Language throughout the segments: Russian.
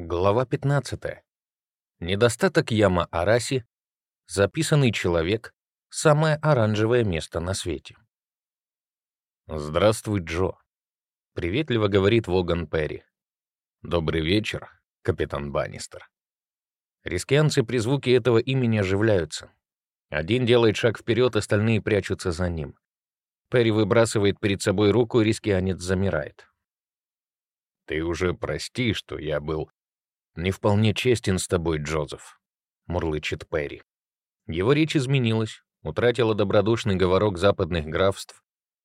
Глава 15. Недостаток Яма Араси. Записанный человек. Самое оранжевое место на свете. «Здравствуй, Джо», — приветливо говорит Воган Перри. «Добрый вечер, капитан Баннистер». Рискианцы при звуке этого имени оживляются. Один делает шаг вперед, остальные прячутся за ним. Перри выбрасывает перед собой руку, и рискианец замирает. «Ты уже прости, что я был «Не вполне честен с тобой, Джозеф», — мурлычет Перри. Его речь изменилась, утратила добродушный говорок западных графств.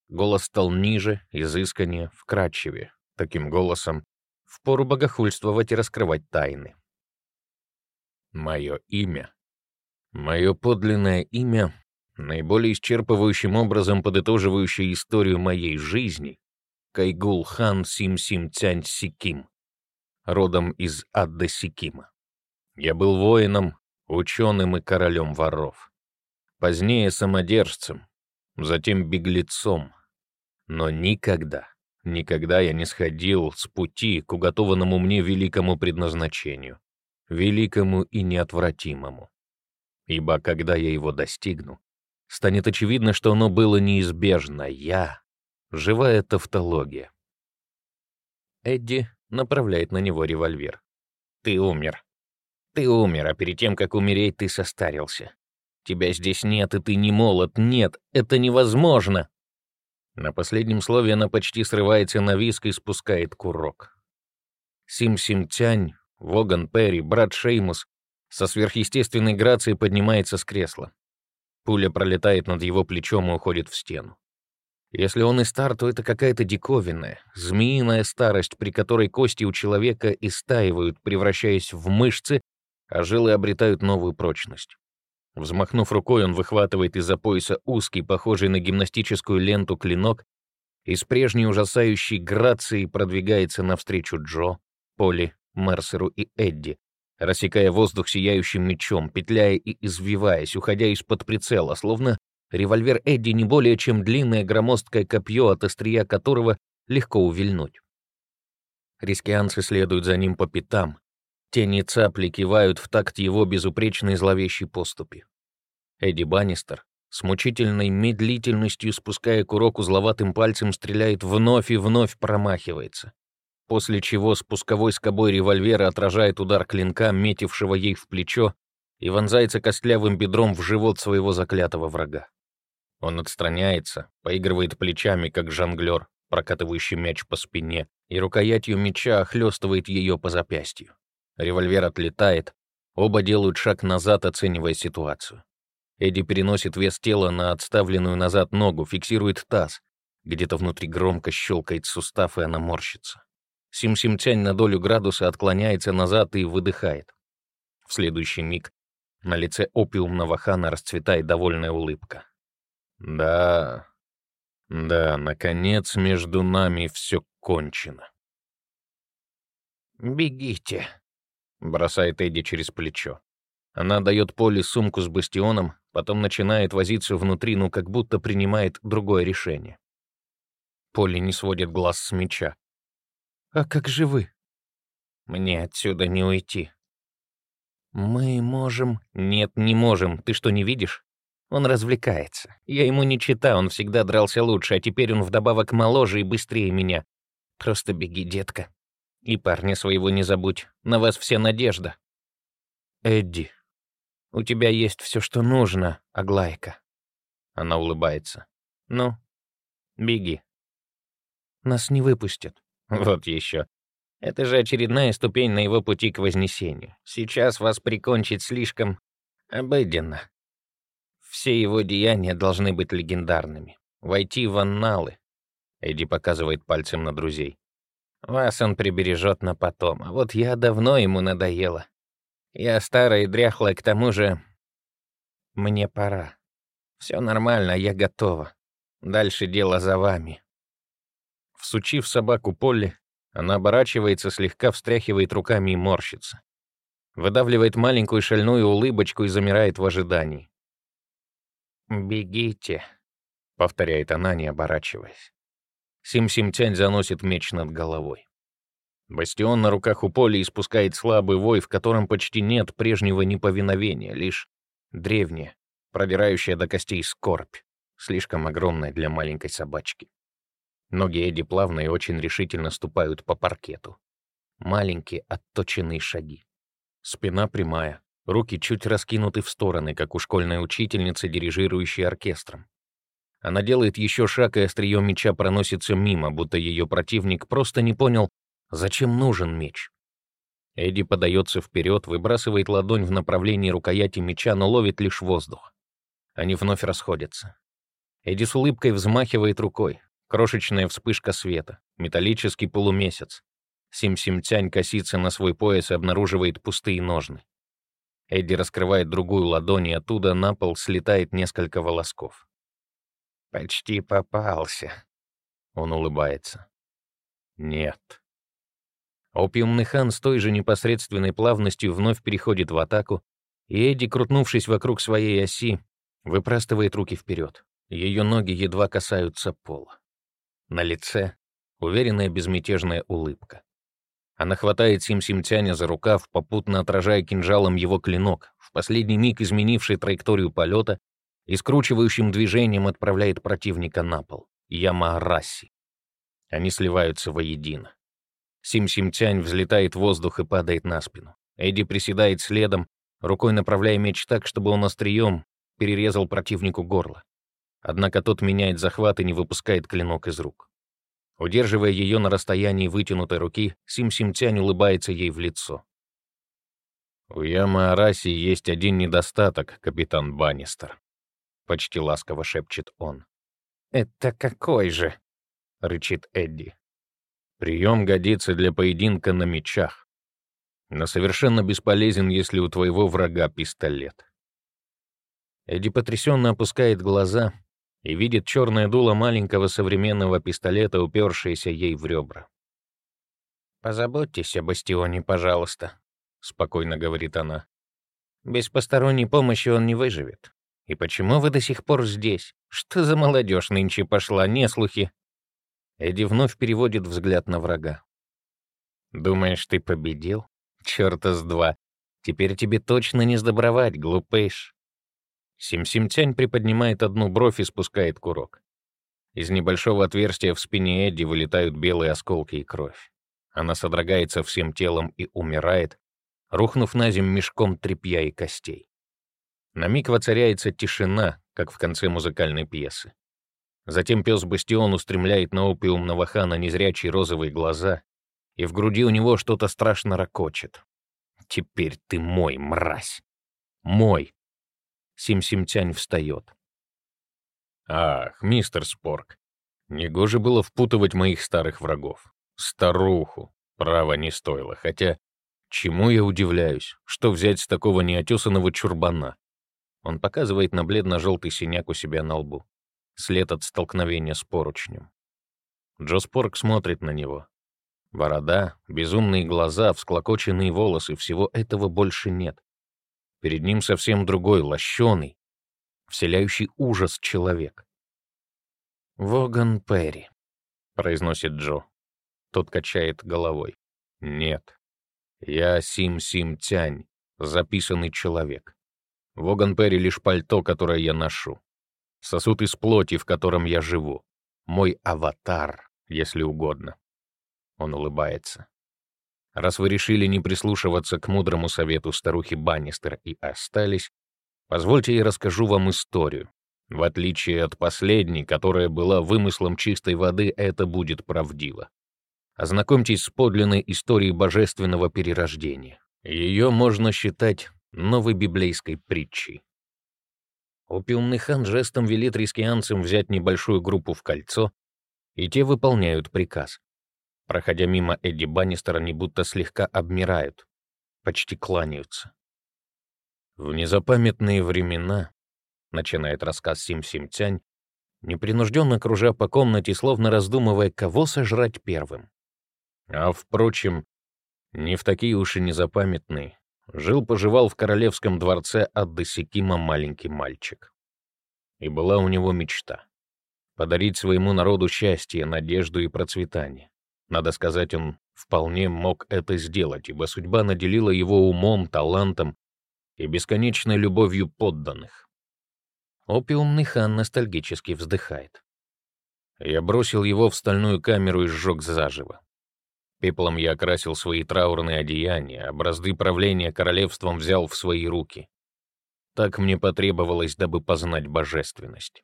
Голос стал ниже, изысканнее, вкрадчивее. Таким голосом впору богохульствовать и раскрывать тайны. Мое имя. Мое подлинное имя, наиболее исчерпывающим образом подытоживающее историю моей жизни, Кайгул хан Сим Сим Тянь Сиким родом из Адда-Сикима. Я был воином, ученым и королем воров. Позднее самодержцем, затем беглецом. Но никогда, никогда я не сходил с пути к уготованному мне великому предназначению, великому и неотвратимому. Ибо когда я его достигну, станет очевидно, что оно было неизбежно. Я — живая тавтология. Эдди направляет на него револьвер. «Ты умер. Ты умер, а перед тем, как умереть, ты состарился. Тебя здесь нет, и ты не молод. Нет, это невозможно!» На последнем слове она почти срывается на виск и спускает курок. Сим-Сим-Тянь, Воган Перри, брат Шеймус со сверхъестественной грацией поднимается с кресла. Пуля пролетает над его плечом и уходит в стену. Если он и стар, то это какая-то диковинная, змеиная старость, при которой кости у человека истаивают, превращаясь в мышцы, а жилы обретают новую прочность. Взмахнув рукой, он выхватывает из-за пояса узкий, похожий на гимнастическую ленту клинок и с прежней ужасающей грацией продвигается навстречу Джо, Поли, Мерсеру и Эдди, рассекая воздух сияющим мечом, петляя и извиваясь, уходя из-под прицела, словно Револьвер Эдди не более чем длинное громоздкое копье, от острия которого легко увильнуть. Рискианцы следуют за ним по пятам. Тени цапли кивают в такт его безупречной зловещей поступи. Эдди Баннистер с мучительной медлительностью, спуская курок узловатым пальцем, стреляет вновь и вновь промахивается. После чего спусковой скобой револьвера отражает удар клинка, метившего ей в плечо, и вонзается костлявым бедром в живот своего заклятого врага. Он отстраняется, поигрывает плечами, как жонглер, прокатывающий мяч по спине, и рукоятью меча охлестывает ее по запястью. Револьвер отлетает, оба делают шаг назад, оценивая ситуацию. Эдди переносит вес тела на отставленную назад ногу, фиксирует таз. Где-то внутри громко щелкает сустав, и она морщится. Сим-Сим-Тянь на долю градуса отклоняется назад и выдыхает. В следующий миг на лице опиумного хана расцветает довольная улыбка. Да, да, наконец между нами все кончено. «Бегите», — бросает Эдди через плечо. Она дает Поле сумку с бастионом, потом начинает возиться внутри, ну как будто принимает другое решение. Поле не сводит глаз с меча. «А как же вы?» «Мне отсюда не уйти». «Мы можем...» «Нет, не можем. Ты что, не видишь? Он развлекается. Я ему не чита, он всегда дрался лучше, а теперь он вдобавок моложе и быстрее меня. Просто беги, детка. И парня своего не забудь. На вас вся надежда. Эдди, у тебя есть все, что нужно, Аглайка. Она улыбается. Ну, беги. Нас не выпустят. Вот еще. Это же очередная ступень на его пути к вознесению. Сейчас вас прикончить слишком обыденно. Все его деяния должны быть легендарными. Войти в анналы. Эдди показывает пальцем на друзей. Вас он прибережет на потом, а вот я давно ему надоела. Я старая и дряхлая, к тому же... Мне пора. Все нормально, я готова. Дальше дело за вами. Всучив собаку Полли, она оборачивается, слегка встряхивает руками и морщится. Выдавливает маленькую шальную улыбочку и замирает в ожидании. «Бегите», — повторяет она, не оборачиваясь. Сим-Сим-Тянь заносит меч над головой. Бастион на руках у Поли испускает слабый вой, в котором почти нет прежнего неповиновения, лишь древняя, продирающая до костей скорбь, слишком огромная для маленькой собачки. Ноги Эдди плавно и очень решительно ступают по паркету. Маленькие отточенные шаги. Спина прямая, руки чуть раскинуты в стороны, как у школьной учительницы, дирижирующей оркестром. Она делает еще шаг, и острие меча проносится мимо, будто ее противник просто не понял, зачем нужен меч. Эдди подается вперед, выбрасывает ладонь в направлении рукояти меча, но ловит лишь воздух. Они вновь расходятся. Эдди с улыбкой взмахивает рукой. Крошечная вспышка света, металлический полумесяц. Сим-Сим-Тянь косится на свой пояс и обнаруживает пустые ножны. Эдди раскрывает другую ладонь, и оттуда на пол слетает несколько волосков. «Почти попался», — он улыбается. «Нет». Опиумный хан с той же непосредственной плавностью вновь переходит в атаку, и Эдди, крутнувшись вокруг своей оси, выпрастывает руки вперед. Ее ноги едва касаются пола. На лице уверенная безмятежная улыбка. Она хватает Сим-Симтяня за рукав, попутно отражая кинжалом его клинок, в последний миг изменивший траекторию полета и скручивающим движением отправляет противника на пол. Ямаараси. Они сливаются воедино. Сим-Симтянь взлетает в воздух и падает на спину. Эдди приседает следом, рукой направляя меч так, чтобы он острием перерезал противнику горло. Однако тот меняет захват и не выпускает клинок из рук. Удерживая ее на расстоянии вытянутой руки, Сим-Симтянь улыбается ей в лицо. «У Ямы Араси есть один недостаток, капитан Баннистер», — почти ласково шепчет он. «Это какой же?» — рычит Эдди. «Прием годится для поединка на мечах, но совершенно бесполезен, если у твоего врага пистолет». Эдди потрясенно опускает глаза и видит черное дуло маленького современного пистолета, упершееся ей в ребра. «Позаботьтесь о бастионе, пожалуйста», — спокойно говорит она. «Без посторонней помощи он не выживет. И почему вы до сих пор здесь? Что за молодежь нынче пошла, не слухи?» Эдди вновь переводит взгляд на врага. «Думаешь, ты победил? Чёрта с два. Теперь тебе точно не сдобровать, глупыш. Сим-Сим-Тянь приподнимает одну бровь и спускает курок. Из небольшого отверстия в спине Эдди вылетают белые осколки и кровь. Она содрогается всем телом и умирает, рухнув на землю мешком тряпья и костей. На миг воцаряется тишина, как в конце музыкальной пьесы. Затем пес Бастион устремляет на опиумного хана незрячие розовые глаза, и в груди у него что-то страшно ракочет. «Теперь ты мой, мразь! Мой!» Сим-Сим-Тянь встает. «Ах, мистер Спорк, негоже было впутывать моих старых врагов. Старуху, право не стоило, хотя чему я удивляюсь, что взять с такого неотесанного чурбана?» Он показывает на бледно-желтый синяк у себя на лбу. След от столкновения с поручнем. Джо Спорк смотрит на него. Борода, безумные глаза, всклокоченные волосы — всего этого больше нет. Перед ним совсем другой, лощеный, вселяющий ужас человек. «Воган Перри», — произносит Джо. Тот качает головой. «Нет, я Сим-Сим-Тянь, записанный человек. Воган Перри — лишь пальто, которое я ношу. Сосуд из плоти, в котором я живу. Мой аватар, если угодно». Он улыбается. Раз вы решили не прислушиваться к мудрому совету старухи Баннистер и остались, позвольте я расскажу вам историю. В отличие от последней, которая была вымыслом чистой воды, это будет правдиво. Ознакомьтесь с подлинной историей божественного перерождения. Ее можно считать новой библейской притчей. Опиумный хан жестом велит рискианцам взять небольшую группу в кольцо, и те выполняют приказ. Проходя мимо Эдди Баннистера, они будто слегка обмирают, почти кланяются. В незапамятные времена, начинает рассказ Сим-Сим-Тянь, непринужденно кружа по комнате, словно раздумывая, кого сожрать первым. А, впрочем, не в такие уж и незапамятные. Жил-поживал в королевском дворце от Досекима маленький мальчик. И была у него мечта — подарить своему народу счастье, надежду и процветание. Надо сказать, он вполне мог это сделать, ибо судьба наделила его умом, талантом и бесконечной любовью подданных. Опиумный хан ностальгически вздыхает. Я бросил его в стальную камеру и сжег заживо. Пеплом я окрасил свои траурные одеяния, а бразды правления королевством взял в свои руки. Так мне потребовалось, дабы познать божественность.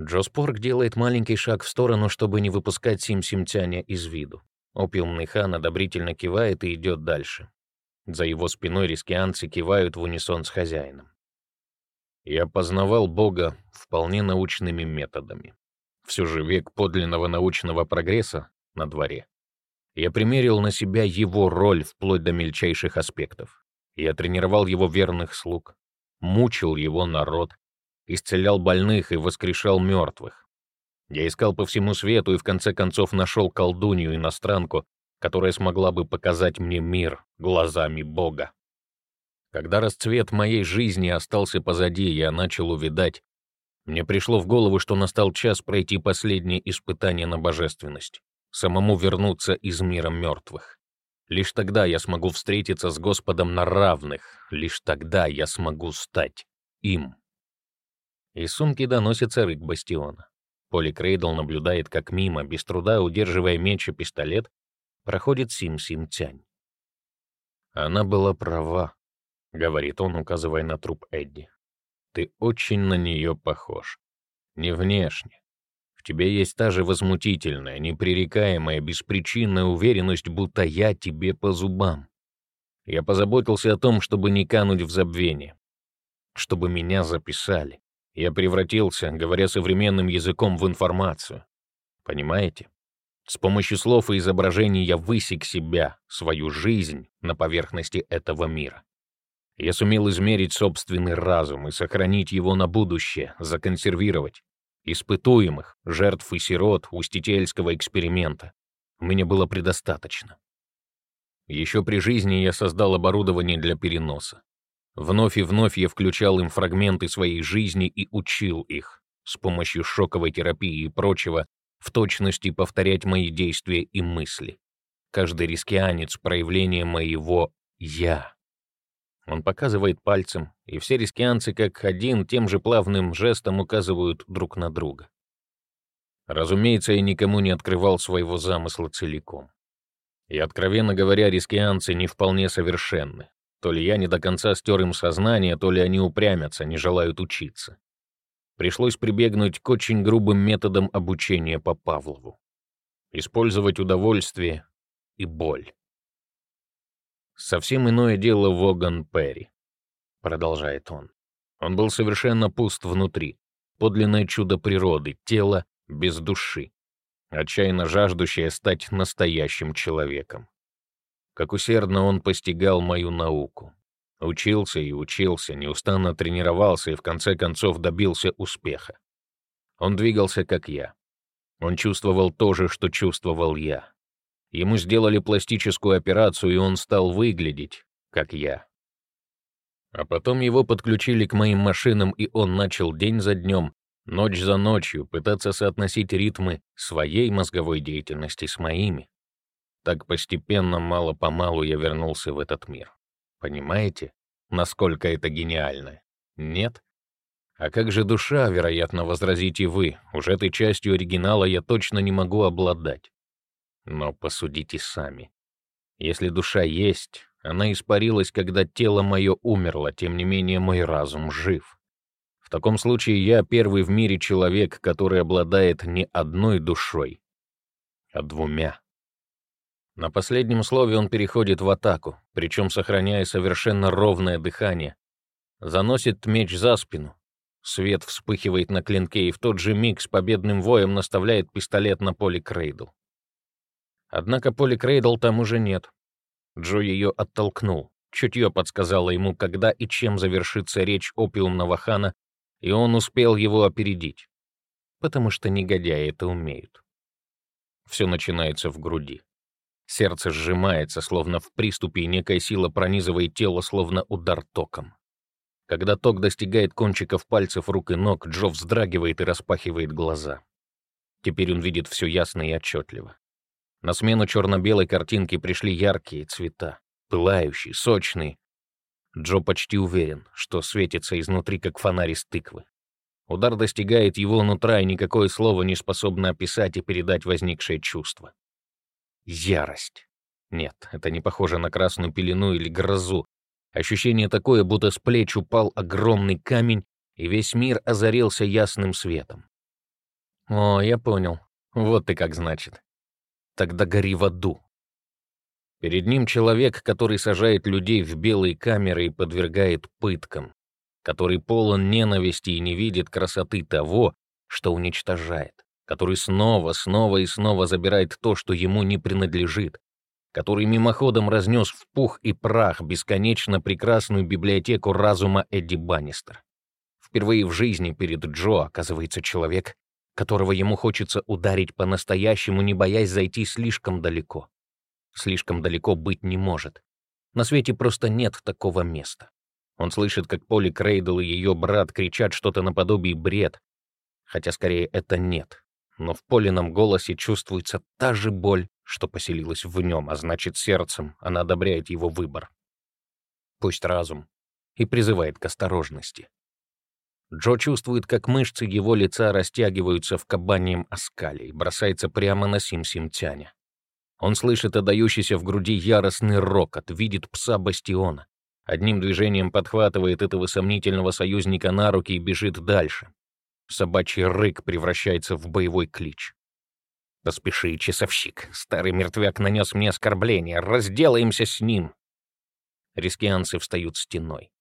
Джо Спорг делает маленький шаг в сторону, чтобы не выпускать Сим-Симтяня из виду. Опиумный хан одобрительно кивает и идет дальше. За его спиной рискианцы кивают в унисон с хозяином. Я познавал Бога вполне научными методами. Все же век подлинного научного прогресса на дворе. Я примерил на себя его роль вплоть до мельчайших аспектов. Я тренировал его верных слуг, мучил его народ, исцелял больных и воскрешал мертвых. Я искал по всему свету и в конце концов нашел колдунью-иностранку, которая смогла бы показать мне мир глазами Бога. Когда расцвет моей жизни остался позади, я начал увидать. Мне пришло в голову, что настал час пройти последнее испытание на божественность, самому вернуться из мира мертвых. Лишь тогда я смогу встретиться с Господом на равных, лишь тогда я смогу стать им. Из сумки доносится рык бастиона. Поли Крейдл наблюдает, как мимо, без труда удерживая меч и пистолет, проходит Сим-Сим-Тянь. Она была права. — говорит он, указывая на труп Эдди. «Ты очень на нее похож. Не внешне. В тебе есть та же возмутительная, непререкаемая, беспричинная уверенность, будто я тебе по зубам. Я позаботился о том, чтобы не кануть в забвение, чтобы меня записали. Я превратился, говоря современным языком, в информацию. Понимаете? С помощью слов и изображений я высек себя, свою жизнь на поверхности этого мира. Я сумел измерить собственный разум и сохранить его на будущее, законсервировать. Испытуемых, жертв и сирот устительского эксперимента. Меня было предостаточно. Еще при жизни я создал оборудование для переноса. Вновь и вновь я включал им фрагменты своей жизни и учил их, с помощью шоковой терапии и прочего, в точности повторять мои действия и мысли. Каждый рискианец — проявление моего «я». Он показывает пальцем, и все рискианцы как один тем же плавным жестом указывают друг на друга. Разумеется, я никому не открывал своего замысла целиком. И, откровенно говоря, рискианцы не вполне совершенны. То ли я не до конца стер им сознание, то ли они упрямятся, не желают учиться. Пришлось прибегнуть к очень грубым методам обучения по Павлову. Использовать удовольствие и боль. Совсем иное дело Воган Перри, продолжает он. Он был совершенно пуст внутри, подлинное чудо природы, тело без души, отчаянно жаждущее стать настоящим человеком. Как усердно он постигал мою науку. Учился и учился, неустанно тренировался и в конце концов добился успеха. Он двигался, как я. Он чувствовал то же, что чувствовал я. Ему сделали пластическую операцию, и он стал выглядеть, как я. А потом его подключили к моим машинам, и он начал день за днем, ночь за ночью пытаться соотносить ритмы своей мозговой деятельности с моими. Так постепенно, мало-помалу я вернулся в этот мир. Понимаете, насколько это гениально? Нет? А как же душа, вероятно, возразите вы, уже этой частью оригинала я точно не могу обладать. Но посудите сами. Если душа есть, она испарилась, когда тело мое умерло, тем не менее мой разум жив. В таком случае я первый в мире человек, который обладает не одной душой, а двумя. На последнем слове он переходит в атаку, причем сохраняя совершенно ровное дыхание. Заносит меч за спину. Свет вспыхивает на клинке и в тот же миг с победным воем наставляет пистолет на поле Крейдл. Однако Поли Крейдл там уже нет. Джо ее оттолкнул. Чутье подсказало ему, когда и чем завершится речь опиумного хана, и он успел его опередить. Потому что негодяи это умеют. Все начинается в груди. Сердце сжимается, словно в приступе, и некая сила пронизывает тело, словно удар током. Когда ток достигает кончиков пальцев рук и ног, Джо вздрагивает и распахивает глаза. Теперь он видит все ясно и отчетливо. На смену черно-белой картинке пришли яркие цвета, пылающие, сочные. Джо почти уверен, что светится изнутри, как фонарь из тыквы. Удар достигает его нутра, и никакое слово не способно описать и передать возникшее чувство. Ярость. Нет, это не похоже на красную пелену или грозу. Ощущение такое, будто с плеч упал огромный камень, и весь мир озарился ясным светом. О, я понял. Вот ты как значит. Тогда гори в аду. Перед ним человек, который сажает людей в белые камеры и подвергает пыткам, который полон ненависти и не видит красоты того, что уничтожает, который снова, снова и снова забирает то, что ему не принадлежит, который мимоходом разнес в пух и прах бесконечно прекрасную библиотеку разума Эдди Баннистер. Впервые в жизни перед Джо оказывается человек, которого ему хочется ударить по-настоящему, не боясь зайти слишком далеко. Слишком далеко быть не может. На свете просто нет такого места. Он слышит, как Поли Крейдл и ее брат кричат что-то наподобие бред, хотя скорее это нет. Но в Полином голосе чувствуется та же боль, что поселилась в нем, а значит, сердцем она одобряет его выбор. Пусть разум и призывает к осторожности. Джо чувствует, как мышцы его лица растягиваются в кабаньем оскале и бросается прямо на Сим-Сим-Тяня. Он слышит отдающийся в груди яростный рокот, видит пса Бастиона, Одним движением подхватывает этого сомнительного союзника на руки и бежит дальше. Собачий рык превращается в боевой клич. «Поспеши, часовщик. Старый мертвяк нанес мне оскорбление. Разделаемся с ним!» Рискианцы встают стеной.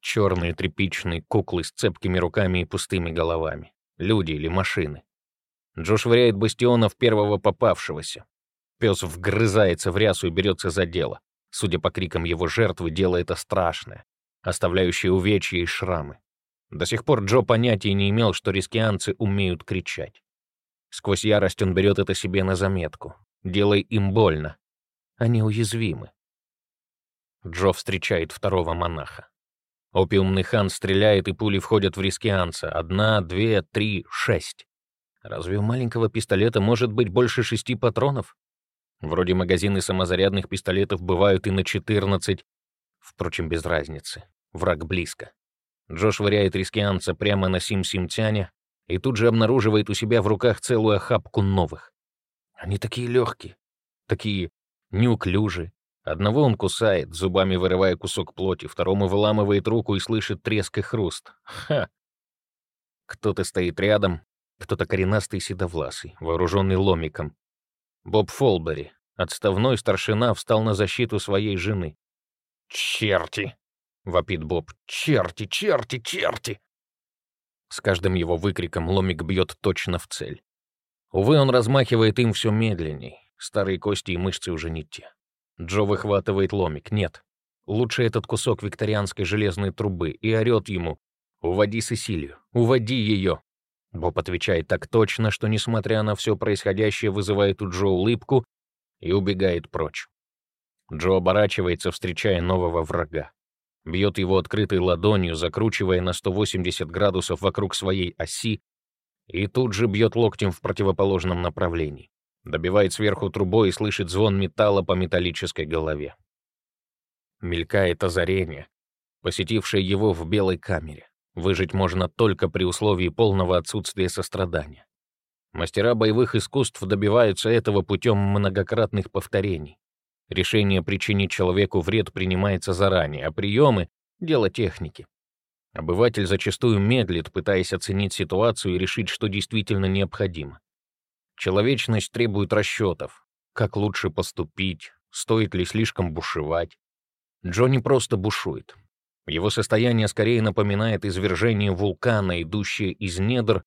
Черные тряпичные куклы с цепкими руками и пустыми головами. Люди или машины. Джо швыряет бастионов первого попавшегося. Пес вгрызается в рясу и берется за дело. Судя по крикам его жертвы, дело это страшное, оставляющее увечья и шрамы. До сих пор Джо понятия не имел, что рискианцы умеют кричать. Сквозь ярость он берет это себе на заметку. Делай им больно. Они уязвимы. Джо встречает второго монаха. Опиумный хан стреляет, и пули входят в рискианца. Одна, две, три, шесть. Разве у маленького пистолета может быть больше шести патронов? Вроде магазины самозарядных пистолетов бывают и на 14. Впрочем, без разницы. Враг близко. Джош швыряет рискианца прямо на Сим-Симтяне и тут же обнаруживает у себя в руках целую охапку новых. Они такие легкие, такие неуклюжие. Одного он кусает, зубами вырывая кусок плоти, второму выламывает руку и слышит треск и хруст. Ха! Кто-то стоит рядом, кто-то коренастый седовласый, вооруженный ломиком. Боб Фолбери, отставной старшина, встал на защиту своей жены. «Черти!» — вопит Боб. «Черти, черти, черти!» С каждым его выкриком ломик бьет точно в цель. Увы, он размахивает им все медленней. Старые кости и мышцы уже не те. Джо выхватывает ломик. Нет. Лучше этот кусок викторианской железной трубы и орет ему «Уводи Сесилию! Уводи ее!» Боб отвечает так точно, что, несмотря на все происходящее, вызывает у Джо улыбку и убегает прочь. Джо оборачивается, встречая нового врага. Бьет его открытой ладонью, закручивая на 180 градусов вокруг своей оси, и тут же бьет локтем в противоположном направлении. Добивает сверху трубой и слышит звон металла по металлической голове. Мелькает озарение, посетившее его в белой камере. Выжить можно только при условии полного отсутствия сострадания. Мастера боевых искусств добиваются этого путем многократных повторений. Решение причинить человеку вред принимается заранее, а приемы — дело техники. Обыватель зачастую медлит, пытаясь оценить ситуацию и решить, что действительно необходимо. Человечность требует расчетов. Как лучше поступить? Стоит ли слишком бушевать? Джонни просто бушует. Его состояние скорее напоминает извержение вулкана, идущее из недр,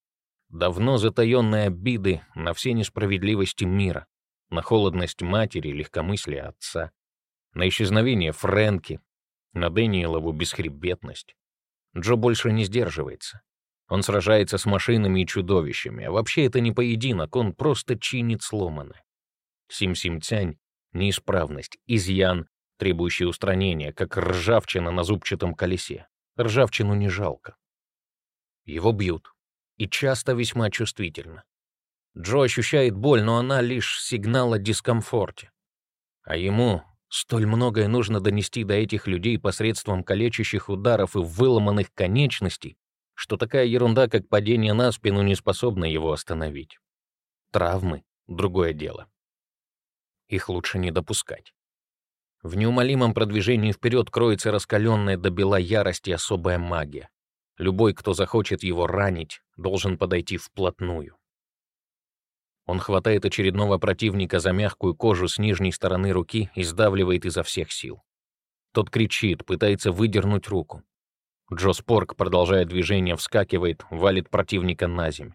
давно затаенной обиды на все несправедливости мира, на холодность матери легкомыслие отца, на исчезновение Фрэнки, на Дэниелову бесхребетность. Джо больше не сдерживается. Он сражается с машинами и чудовищами, а вообще это не поединок, он просто чинит сломанное. Сим-Сим-Тянь — неисправность, изъян, требующий устранения, как ржавчина на зубчатом колесе. Ржавчину не жалко. Его бьют. И часто весьма чувствительно. Джо ощущает боль, но она лишь сигнал о дискомфорте. А ему столь многое нужно донести до этих людей посредством калечащих ударов и выломанных конечностей, что такая ерунда, как падение на спину, не способна его остановить. Травмы — другое дело. Их лучше не допускать. В неумолимом продвижении вперед кроется раскаленная до бела ярости особая магия. Любой, кто захочет его ранить, должен подойти вплотную. Он хватает очередного противника за мягкую кожу с нижней стороны руки и сдавливает изо всех сил. Тот кричит, пытается выдернуть руку. Джо Спорк, продолжая движение, вскакивает, валит противника на земь.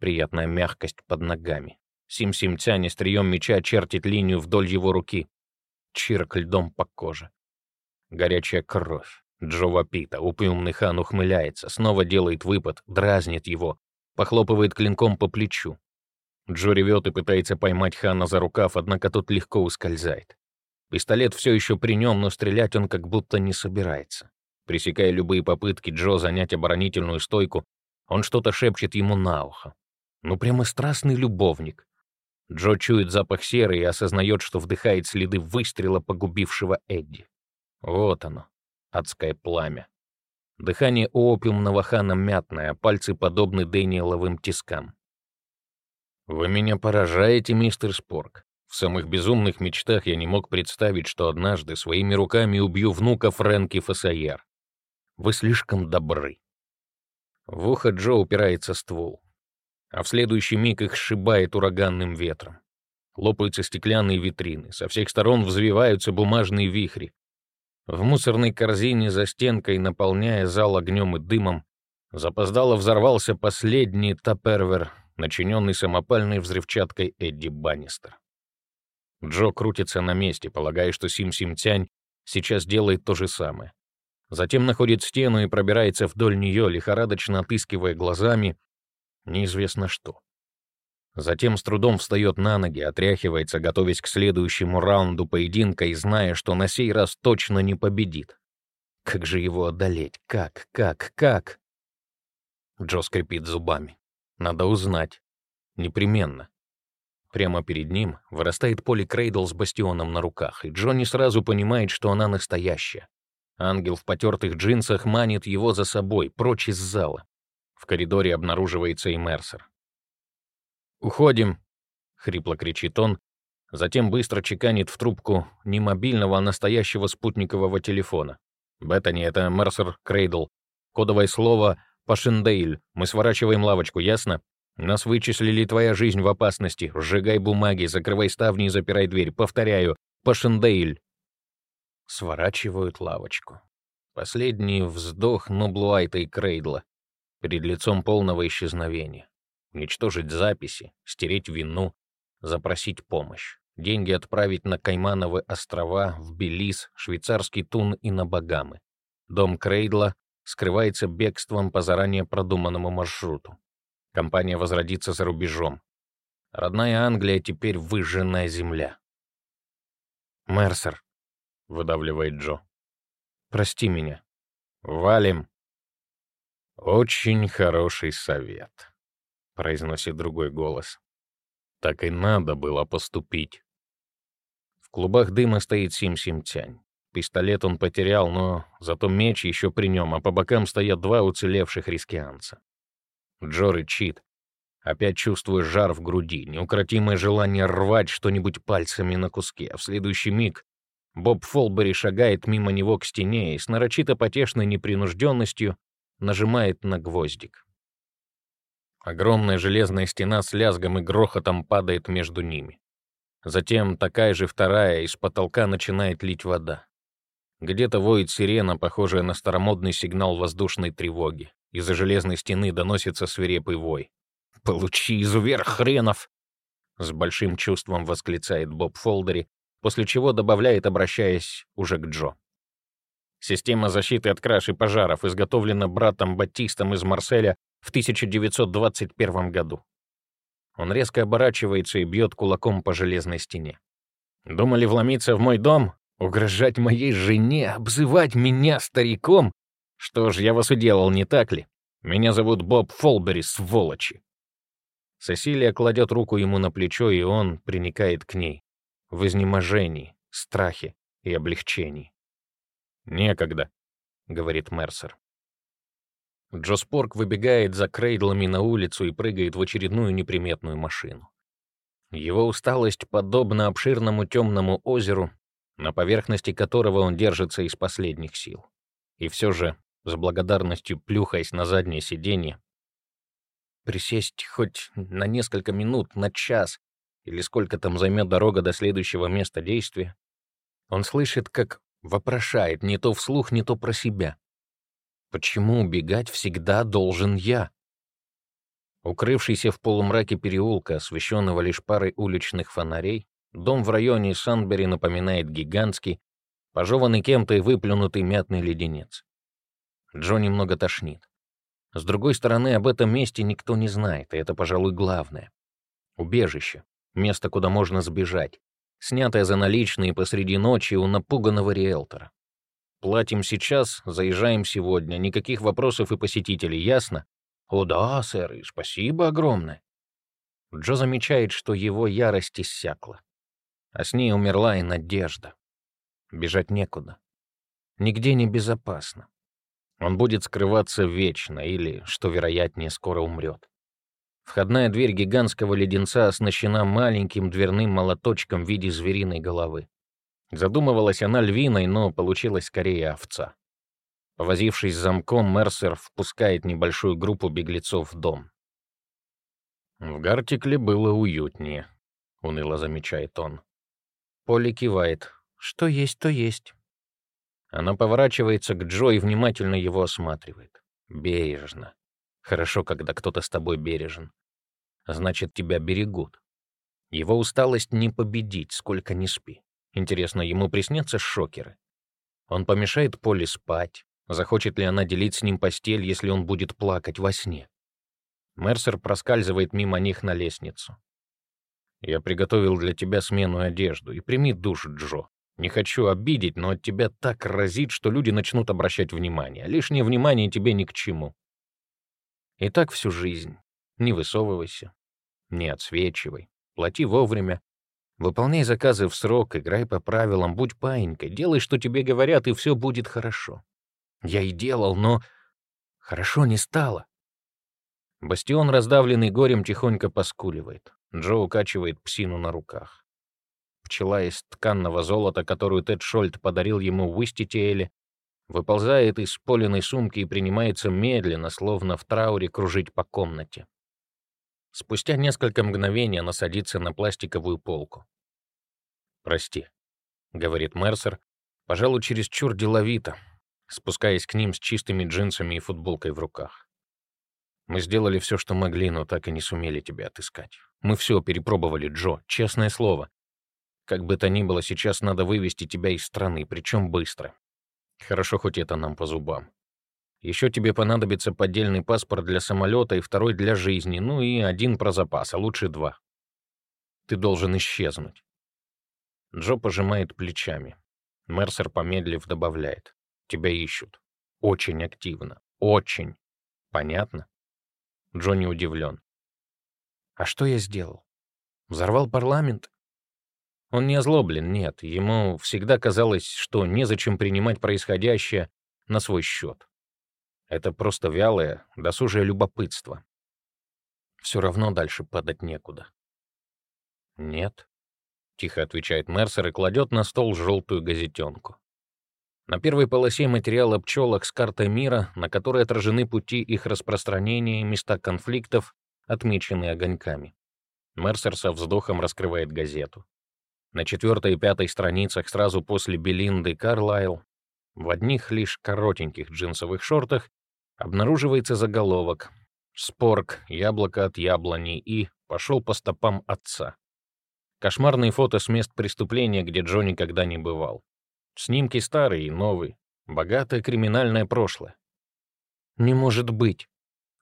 Приятная мягкость под ногами. Сим-Сим Тянь острием меча чертит линию вдоль его руки. Чирк льдом по коже. Горячая кровь. Джо вопит, а упрямный хан ухмыляется, снова делает выпад, дразнит его, похлопывает клинком по плечу. Джо ревет и пытается поймать хана за рукав, однако тот легко ускользает. Пистолет все еще при нем, но стрелять он как будто не собирается. Пресекая любые попытки Джо занять оборонительную стойку, он что-то шепчет ему на ухо. Ну, прямо страстный любовник. Джо чует запах серы и осознает, что вдыхает следы выстрела, погубившего Эдди. Вот оно, адское пламя. Дыхание у опиумного хана мятное, а пальцы подобны Дэниеловым тискам. «Вы меня поражаете, мистер Спорк. В самых безумных мечтах я не мог представить, что однажды своими руками убью внука Фрэнки Фасайер. Вы слишком добры». В ухо Джо упирается ствол, а в следующий миг их сшибает ураганным ветром. Лопаются стеклянные витрины, со всех сторон взвиваются бумажные вихри. В мусорной корзине за стенкой, наполняя зал огнем и дымом, запоздало взорвался последний тапервер начиненный самопальной взрывчаткой Эдди Баннистер. Джо крутится на месте, полагая, что Сим-Сим-Тянь сейчас делает то же самое. Затем находит стену и пробирается вдоль нее, лихорадочно отыскивая глазами неизвестно что. Затем с трудом встает на ноги, отряхивается, готовясь к следующему раунду поединка и зная, что на сей раз точно не победит. Как же его одолеть? Как? Как? Как? Джо скрипит зубами. Надо узнать. Непременно. Прямо перед ним вырастает Поли Крейдл с бастионом на руках, и Джонни сразу понимает, что она настоящая. Ангел в потертых джинсах манит его за собой, прочь из зала. В коридоре обнаруживается и Мерсер. «Уходим!» — хрипло кричит он, затем быстро чеканит в трубку не мобильного, а настоящего спутникового телефона. «Беттани, это Мерсер Крейдл. Кодовое слово Пашендейль, мы сворачиваем лавочку, ясно? Нас вычислили, твоя жизнь в опасности. Сжигай бумаги, закрывай ставни и запирай дверь. Повторяю, Пашендейль. Сворачивают лавочку. Последний вздох Ноблуайта и Крейдла. Перед лицом полного исчезновения. Уничтожить записи, стереть вину, запросить помощь. Деньги отправить на Каймановы острова, в Белиз, швейцарский Тун и на Багамы. Дом Крейдла скрывается бегством по заранее продуманному маршруту. Компания возродится за рубежом. Родная Англия теперь выжженная земля. «Мерсер», — выдавливает Джо, — «прости меня. Валим». «Очень хороший совет», — произносит другой голос. «Так и надо было поступить». В клубах дыма стоит Сим-Сим-Тянь. Пистолет он потерял, но зато меч еще при нем, а по бокам стоят два уцелевших рискианца. Джо рычит. Опять чувствую жар в груди, неукротимое желание рвать что-нибудь пальцами на куски, а в следующий миг Боб Фолбери шагает мимо него к стене и с нарочито потешной непринужденностью нажимает на гвоздик. Огромная железная стена с лязгом и грохотом падает между ними. Затем такая же вторая, из потолка начинает лить вода. Где-то воет сирена, похожая на старомодный сигнал воздушной тревоги. Из-за железной стены доносится свирепый вой. «Получи, изувер хренов!» С большим чувством восклицает Боб Фолдери, после чего добавляет, обращаясь уже к Джо. Система защиты от краж и пожаров изготовлена братом Батистом из Марселя в 1921 году. Он резко оборачивается и бьет кулаком по железной стене. «Думали вломиться в мой дом? Угрожать моей жене, обзывать меня стариком? Что ж, я вас уделал, не так ли? Меня зовут Боб Фолбери, сволочи. Сесилия кладет руку ему на плечо, и он приникает к ней. В изнеможении, страхе и облегчении. «Некогда», — говорит Мерсер. Джо Спорк выбегает за крейдлами на улицу и прыгает в очередную неприметную машину. Его усталость подобна обширному темному озеру, на поверхности которого он держится из последних сил. И все же, с благодарностью плюхаясь на заднее сиденье, присесть хоть на несколько минут, на час, или сколько там займет дорога до следующего места действия, он слышит, как вопрошает не то вслух, не то про себя. Почему убегать всегда должен я? Укрывшийся в полумраке переулка, освещенного лишь парой уличных фонарей, дом в районе Санбери напоминает гигантский, пожеванный кем-то и выплюнутый мятный леденец. Джо немного тошнит. С другой стороны, об этом месте никто не знает, и это, пожалуй, главное. Убежище, место, куда можно сбежать, снятое за наличные посреди ночи у напуганного риэлтора. Платим сейчас, заезжаем сегодня. Никаких вопросов и посетителей, ясно? О да, сэр, и спасибо огромное. Джо замечает, что его ярость иссякла. А с ней умерла и надежда. Бежать некуда. Нигде не безопасно. Он будет скрываться вечно или, что вероятнее, скоро умрет. Входная дверь гигантского леденца оснащена маленьким дверным молоточком в виде звериной головы. Задумывалась она львиной, но получилась скорее овца. Повозившись замком, Мерсер впускает небольшую группу беглецов в дом. «В Гартикле было уютнее», — уныло замечает он. Полли кивает. «Что есть, то есть». Она поворачивается к Джо и внимательно его осматривает. Бережно. Хорошо, когда кто-то с тобой бережен. Значит, тебя берегут. Его усталость не победить, сколько ни спи. Интересно, ему приснятся шокеры? Он помешает Поле спать? Захочет ли она делить с ним постель, если он будет плакать во сне? Мерсер проскальзывает мимо них на лестницу. «Я приготовил для тебя сменную одежду, и прими душ, Джо. Не хочу обидеть, но от тебя так разит, что люди начнут обращать внимание. Лишнее внимание тебе ни к чему. И так всю жизнь. Не высовывайся, не отсвечивай, плати вовремя, Выполняй заказы в срок, играй по правилам, будь паинькой, делай, что тебе говорят, и все будет хорошо. Я и делал, но хорошо не стало. Бастион, раздавленный горем, тихонько поскуливает. Джо укачивает псину на руках. Пчела из тканного золота, которую Тед Шольт подарил ему в Уиститиэле, выползает из поленой сумки и принимается медленно, словно в трауре, кружить по комнате. Спустя несколько мгновений она садится на пластиковую полку. «Прости», — говорит Мерсер, пожалуй, чересчур деловито, спускаясь к ним с чистыми джинсами и футболкой в руках. «Мы сделали все, что могли, но так и не сумели тебя отыскать. Мы все перепробовали, Джо, честное слово. Как бы то ни было, сейчас надо вывести тебя из страны, причем быстро. Хорошо, хоть это нам по зубам. Еще тебе понадобится поддельный паспорт для самолета и второй для жизни, ну и один про запас, а лучше два. Ты должен исчезнуть. Джо пожимает плечами. Мерсер, помедлив, добавляет. Тебя ищут. Очень активно. Очень. Понятно? Джо не удивлен. А что я сделал? Взорвал парламент? Он не озлоблен, нет. Ему всегда казалось, что незачем принимать происходящее на свой счет. Это просто вялое, досужее любопытство. Все равно дальше падать некуда. «Нет», — тихо отвечает Мерсер и кладет на стол желтую газетенку. На первой полосе материал о пчелах с картой мира, на которой отражены пути их распространения места конфликтов, отмеченные огоньками. Мерсер со вздохом раскрывает газету. На четвертой и пятой страницах сразу после Белинды Карлайл в одних лишь коротеньких джинсовых шортах обнаруживается заголовок «Спорг, яблоко от яблони» и «Пошел по стопам отца». Кошмарные фото с мест преступления, где Джо никогда не бывал. Снимки старые и новые. Богатое криминальное прошлое. Не может быть.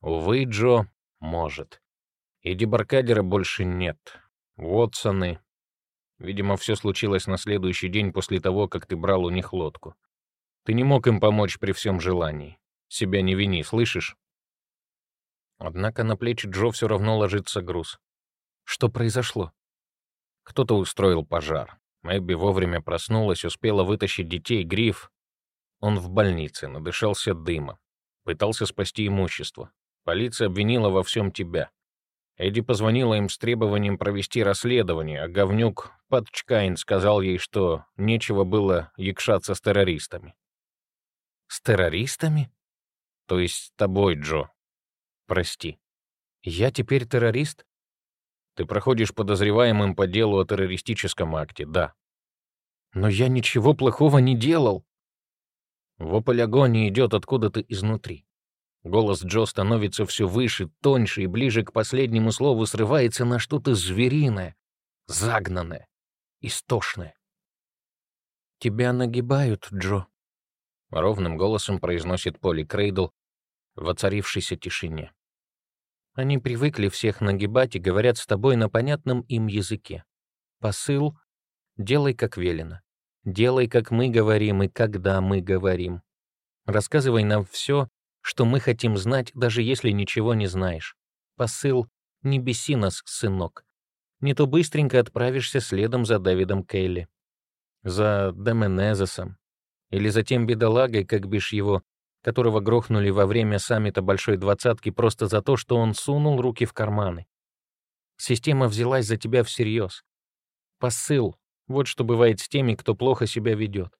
Увы, Джо, может. И дебаркадера больше нет. Вотсоны. Видимо, все случилось на следующий день после того, как ты брал у них лодку. Ты не мог им помочь при всем желании. Себя не вини, слышишь? Однако на плечи Джо все равно ложится груз. Что произошло? Кто-то устроил пожар. Эбби вовремя проснулась, успела вытащить детей, Гриф. Он в больнице, надышался дыма. Пытался спасти имущество. Полиция обвинила во всем тебя. Эдди позвонила им с требованием провести расследование, а говнюк Патчкайн сказал ей, что нечего было якшаться с террористами. «С террористами?» «То есть с тобой, Джо. Прости. Я теперь террорист?» «Ты проходишь подозреваемым по делу о террористическом акте, да». «Но я ничего плохого не делал». Вопль агонии идет откуда-то изнутри. Голос Джо становится все выше, тоньше и ближе к последнему слову срывается на что-то звериное, загнанное, истошное. «Тебя нагибают, Джо», — ровным голосом произносит Поли Крейдл в оцарившейся тишине. «Они привыкли всех нагибать и говорят с тобой на понятном им языке. Посыл — делай, как велено. Делай, как мы говорим и когда мы говорим. Рассказывай нам все, что мы хотим знать, даже если ничего не знаешь. Посыл «Не беси нас, сынок». Не то быстренько отправишься следом за Давидом Кейли. За Деменезесом. Или за тем бедолагой, как бишь его, которого грохнули во время саммита Большой Двадцатки просто за то, что он сунул руки в карманы. Система взялась за тебя всерьез. Посыл — вот что бывает с теми, кто плохо себя ведет.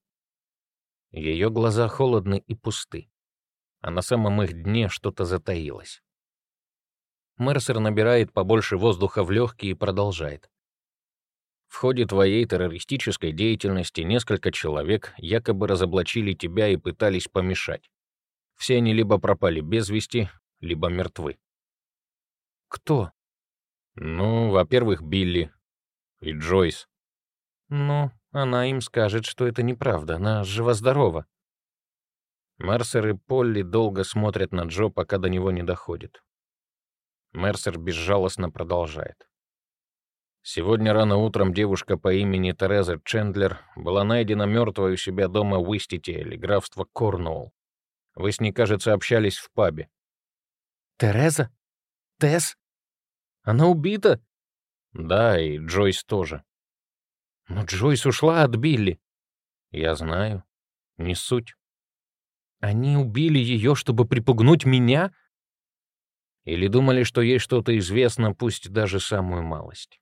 Ее глаза холодны и пусты а на самом их дне что-то затаилось. Мерсер набирает побольше воздуха в легкие и продолжает. В ходе твоей террористической деятельности несколько человек якобы разоблачили тебя и пытались помешать. Все они либо пропали без вести, либо мертвы. Кто? Ну, во-первых, Билли и Джойс. Ну, она им скажет, что это неправда, она жива-здорова. Мерсер и Полли долго смотрят на Джо, пока до него не доходит. Мерсер безжалостно продолжает. Сегодня рано утром девушка по имени Тереза Чендлер была найдена мертвой у себя дома в Уистителе, графство Корнуолл. Вы с ней, кажется, общались в пабе. «Тереза? Тесс? Она убита?» «Да, и Джойс тоже». «Но Джойс ушла от Билли». «Я знаю. Не суть». Они убили ее, чтобы припугнуть меня? Или думали, что ей что-то известно, пусть даже самую малость?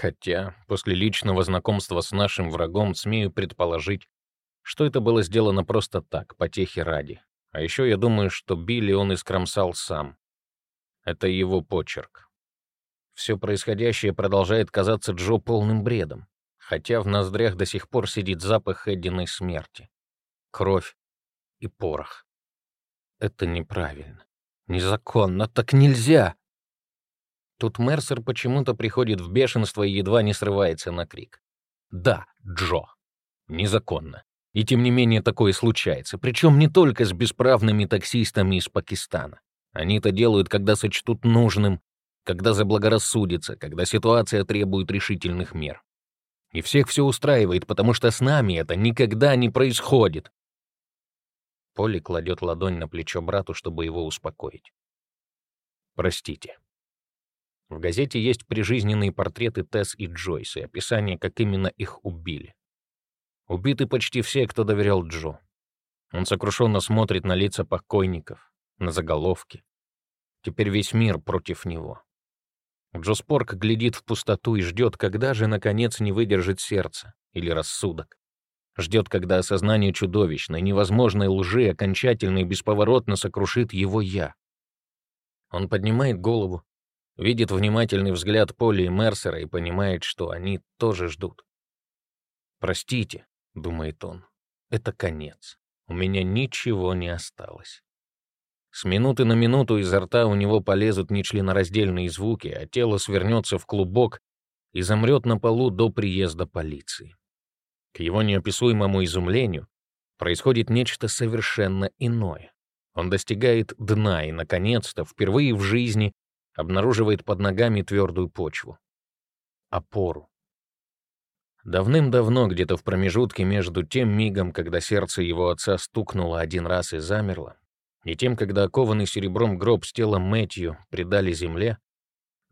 Хотя, после личного знакомства с нашим врагом, смею предположить, что это было сделано просто так, потехи ради. А еще я думаю, что Билли он искромсал сам. Это его почерк. Все происходящее продолжает казаться Джо полным бредом, хотя в ноздрях до сих пор сидит запах Эддиной смерти кровь и порох. Это неправильно. Незаконно. Так нельзя. Тут Мерсер почему-то приходит в бешенство и едва не срывается на крик. Да, Джо. Незаконно. И тем не менее такое случается. Причем не только с бесправными таксистами из Пакистана. Они это делают, когда сочтут нужным, когда заблагорассудится, когда ситуация требует решительных мер. И всех все устраивает, потому что с нами это никогда не происходит. Полли кладет ладонь на плечо брату, чтобы его успокоить. «Простите». В газете есть прижизненные портреты Тесс и Джойс и описание, как именно их убили. Убиты почти все, кто доверял Джо. Он сокрушенно смотрит на лица покойников, на заголовки. Теперь весь мир против него. Джо Спорк глядит в пустоту и ждет, когда же, наконец, не выдержит сердце или рассудок. Ждет, когда осознание чудовищной, невозможной лжи окончательно и бесповоротно сокрушит его «я». Он поднимает голову, видит внимательный взгляд Поли и Мерсера и понимает, что они тоже ждут. «Простите», — думает он, — «это конец. У меня ничего не осталось». С минуты на минуту изо рта у него полезут нечленораздельные звуки, а тело свернется в клубок и замрет на полу до приезда полиции. К его неописуемому изумлению происходит нечто совершенно иное. Он достигает дна и, наконец-то, впервые в жизни обнаруживает под ногами твердую почву. Опору. Давным-давно, где-то в промежутке между тем мигом, когда сердце его отца стукнуло один раз и замерло, И тем, когда окованный серебром гроб с телом Мэтью предали земле,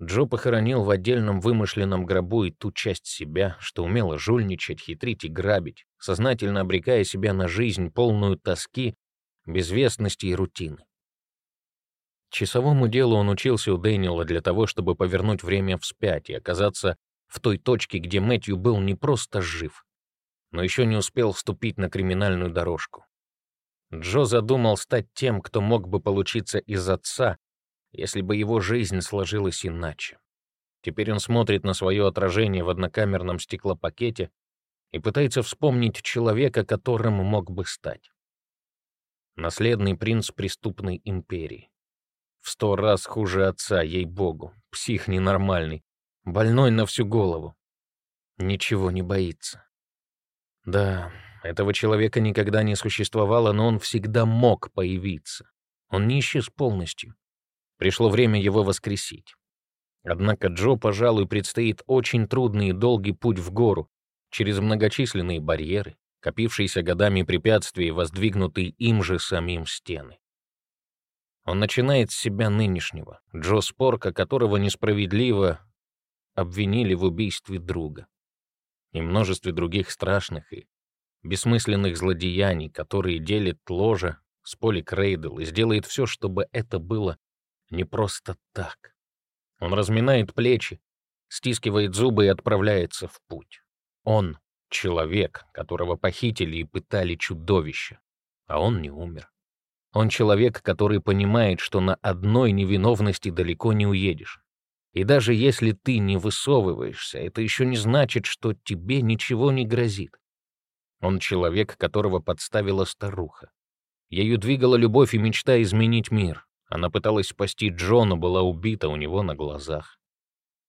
Джо похоронил в отдельном вымышленном гробу и ту часть себя, что умела жульничать, хитрить и грабить, сознательно обрекая себя на жизнь, полную тоски, безвестности и рутины. Часовому делу он учился у Дэниела для того, чтобы повернуть время вспять и оказаться в той точке, где Мэтью был не просто жив, но еще не успел вступить на криминальную дорожку. Джо задумал стать тем, кто мог бы получиться из отца, если бы его жизнь сложилась иначе. Теперь он смотрит на свое отражение в однокамерном стеклопакете и пытается вспомнить человека, которым мог бы стать. Наследный принц преступной империи. В сто раз хуже отца, ей-богу. Псих ненормальный. Больной на всю голову. Ничего не боится. Да, этого человека никогда не существовало, но он всегда мог появиться. Он не исчез полностью. Пришло время его воскресить. Однако Джо, пожалуй, предстоит очень трудный и долгий путь в гору, через многочисленные барьеры, копившиеся годами препятствия и воздвигнутые им же самим стены. Он начинает с себя нынешнего, Джо Спорка, которого несправедливо обвинили в убийстве друга, и множестве других страшных и бессмысленных злодеяний, которые делит ложа с Поли Крейдл и сделает все, чтобы это было не просто так. Он разминает плечи, стискивает зубы и отправляется в путь. Он — человек, которого похитили и пытали чудовища, а он не умер. Он человек, который понимает, что на одной невиновности далеко не уедешь. И даже если ты не высовываешься, это еще не значит, что тебе ничего не грозит. Он человек, которого подставила старуха. Ею двигала любовь и мечта изменить мир. Она пыталась спасти Джона, была убита у него на глазах.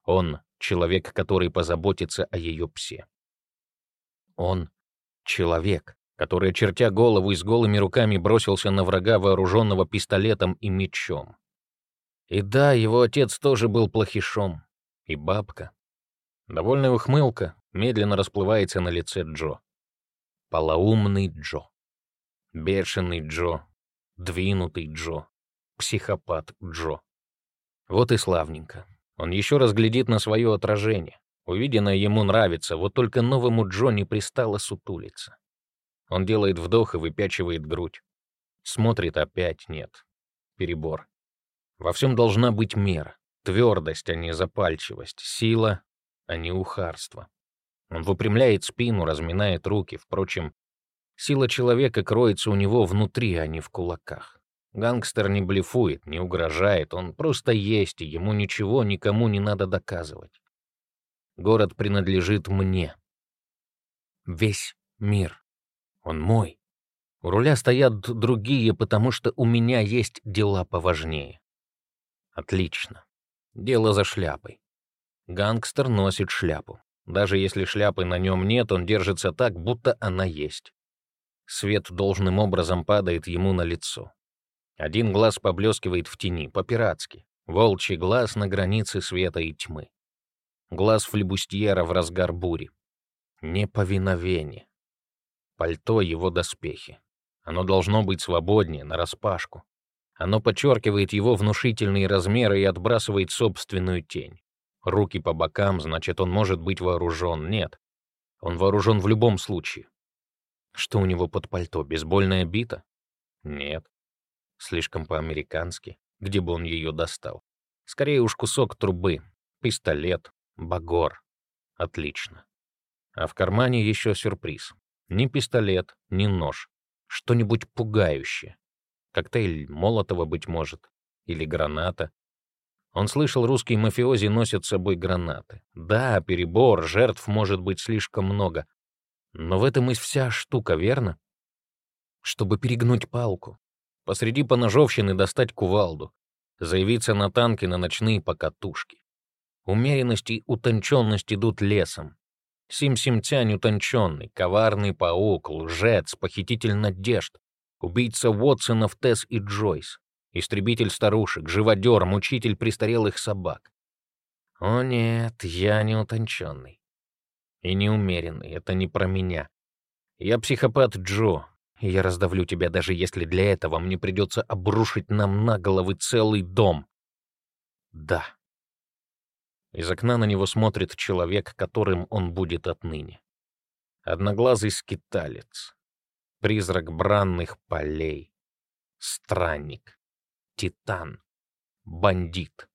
Он — человек, который позаботится о ее псе. Он — человек, который, чертя голову и с голыми руками бросился на врага, вооруженного пистолетом и мечом. И да, его отец тоже был плохишом. И бабка. Довольная ухмылка медленно расплывается на лице Джо. Полоумный Джо. Бешеный Джо. Двинутый Джо. Психопат Джо. Вот и славненько. Он еще раз глядит на свое отражение. Увиденное ему нравится, вот только новому Джо не пристало сутулиться. Он делает вдох и выпячивает грудь. Смотрит опять нет. Перебор. Во всем должна быть мера. Твердость, а не запальчивость. Сила, а не ухарство. Он выпрямляет спину, разминает руки. Впрочем, сила человека кроется у него внутри, а не в кулаках. Гангстер не блефует, не угрожает, он просто есть, и ему ничего никому не надо доказывать. Город принадлежит мне. Весь мир. Он мой. У руля стоят другие, потому что у меня есть дела поважнее. Отлично. Дело за шляпой. Гангстер носит шляпу. Даже если шляпы на нем нет, он держится так, будто она есть. Свет должным образом падает ему на лицо. Один глаз поблескивает в тени, по-пиратски. Волчий глаз на границе света и тьмы. Глаз флебустьера в разгар бури. Неповиновение пальто его доспехи. Оно должно быть свободнее, нараспашку. Оно подчеркивает его внушительные размеры и отбрасывает собственную тень. Руки по бокам, значит, он может быть вооружен. Нет, он вооружен в любом случае. Что у него под пальто, бейсбольная бита? Нет. Слишком по-американски. Где бы он ее достал? Скорее уж кусок трубы, пистолет, багор. Отлично. А в кармане еще сюрприз. Ни пистолет, ни нож. Что-нибудь пугающее. Коктейль Молотова, быть может. Или граната. Он слышал, русские мафиози носят с собой гранаты. Да, перебор, жертв может быть слишком много. Но в этом и вся штука, верно? Чтобы перегнуть палку. Посреди поножовщины достать кувалду. Заявиться на танки на ночные покатушки. Умеренность и утонченность идут лесом. Сим-Сим-Тянь утонченный, коварный паук, лжец, похититель надежд, убийца Уотсонов Тесс и Джойс, истребитель старушек, живодер, мучитель престарелых собак. О нет, я не утонченный. И неумеренный, это не про меня. Я психопат Джо, я раздавлю тебя, даже если для этого мне придется обрушить нам на головы целый дом. Да. Из окна на него смотрит человек, которым он будет отныне. Одноглазый скиталец, призрак бранных полей, странник, титан, бандит,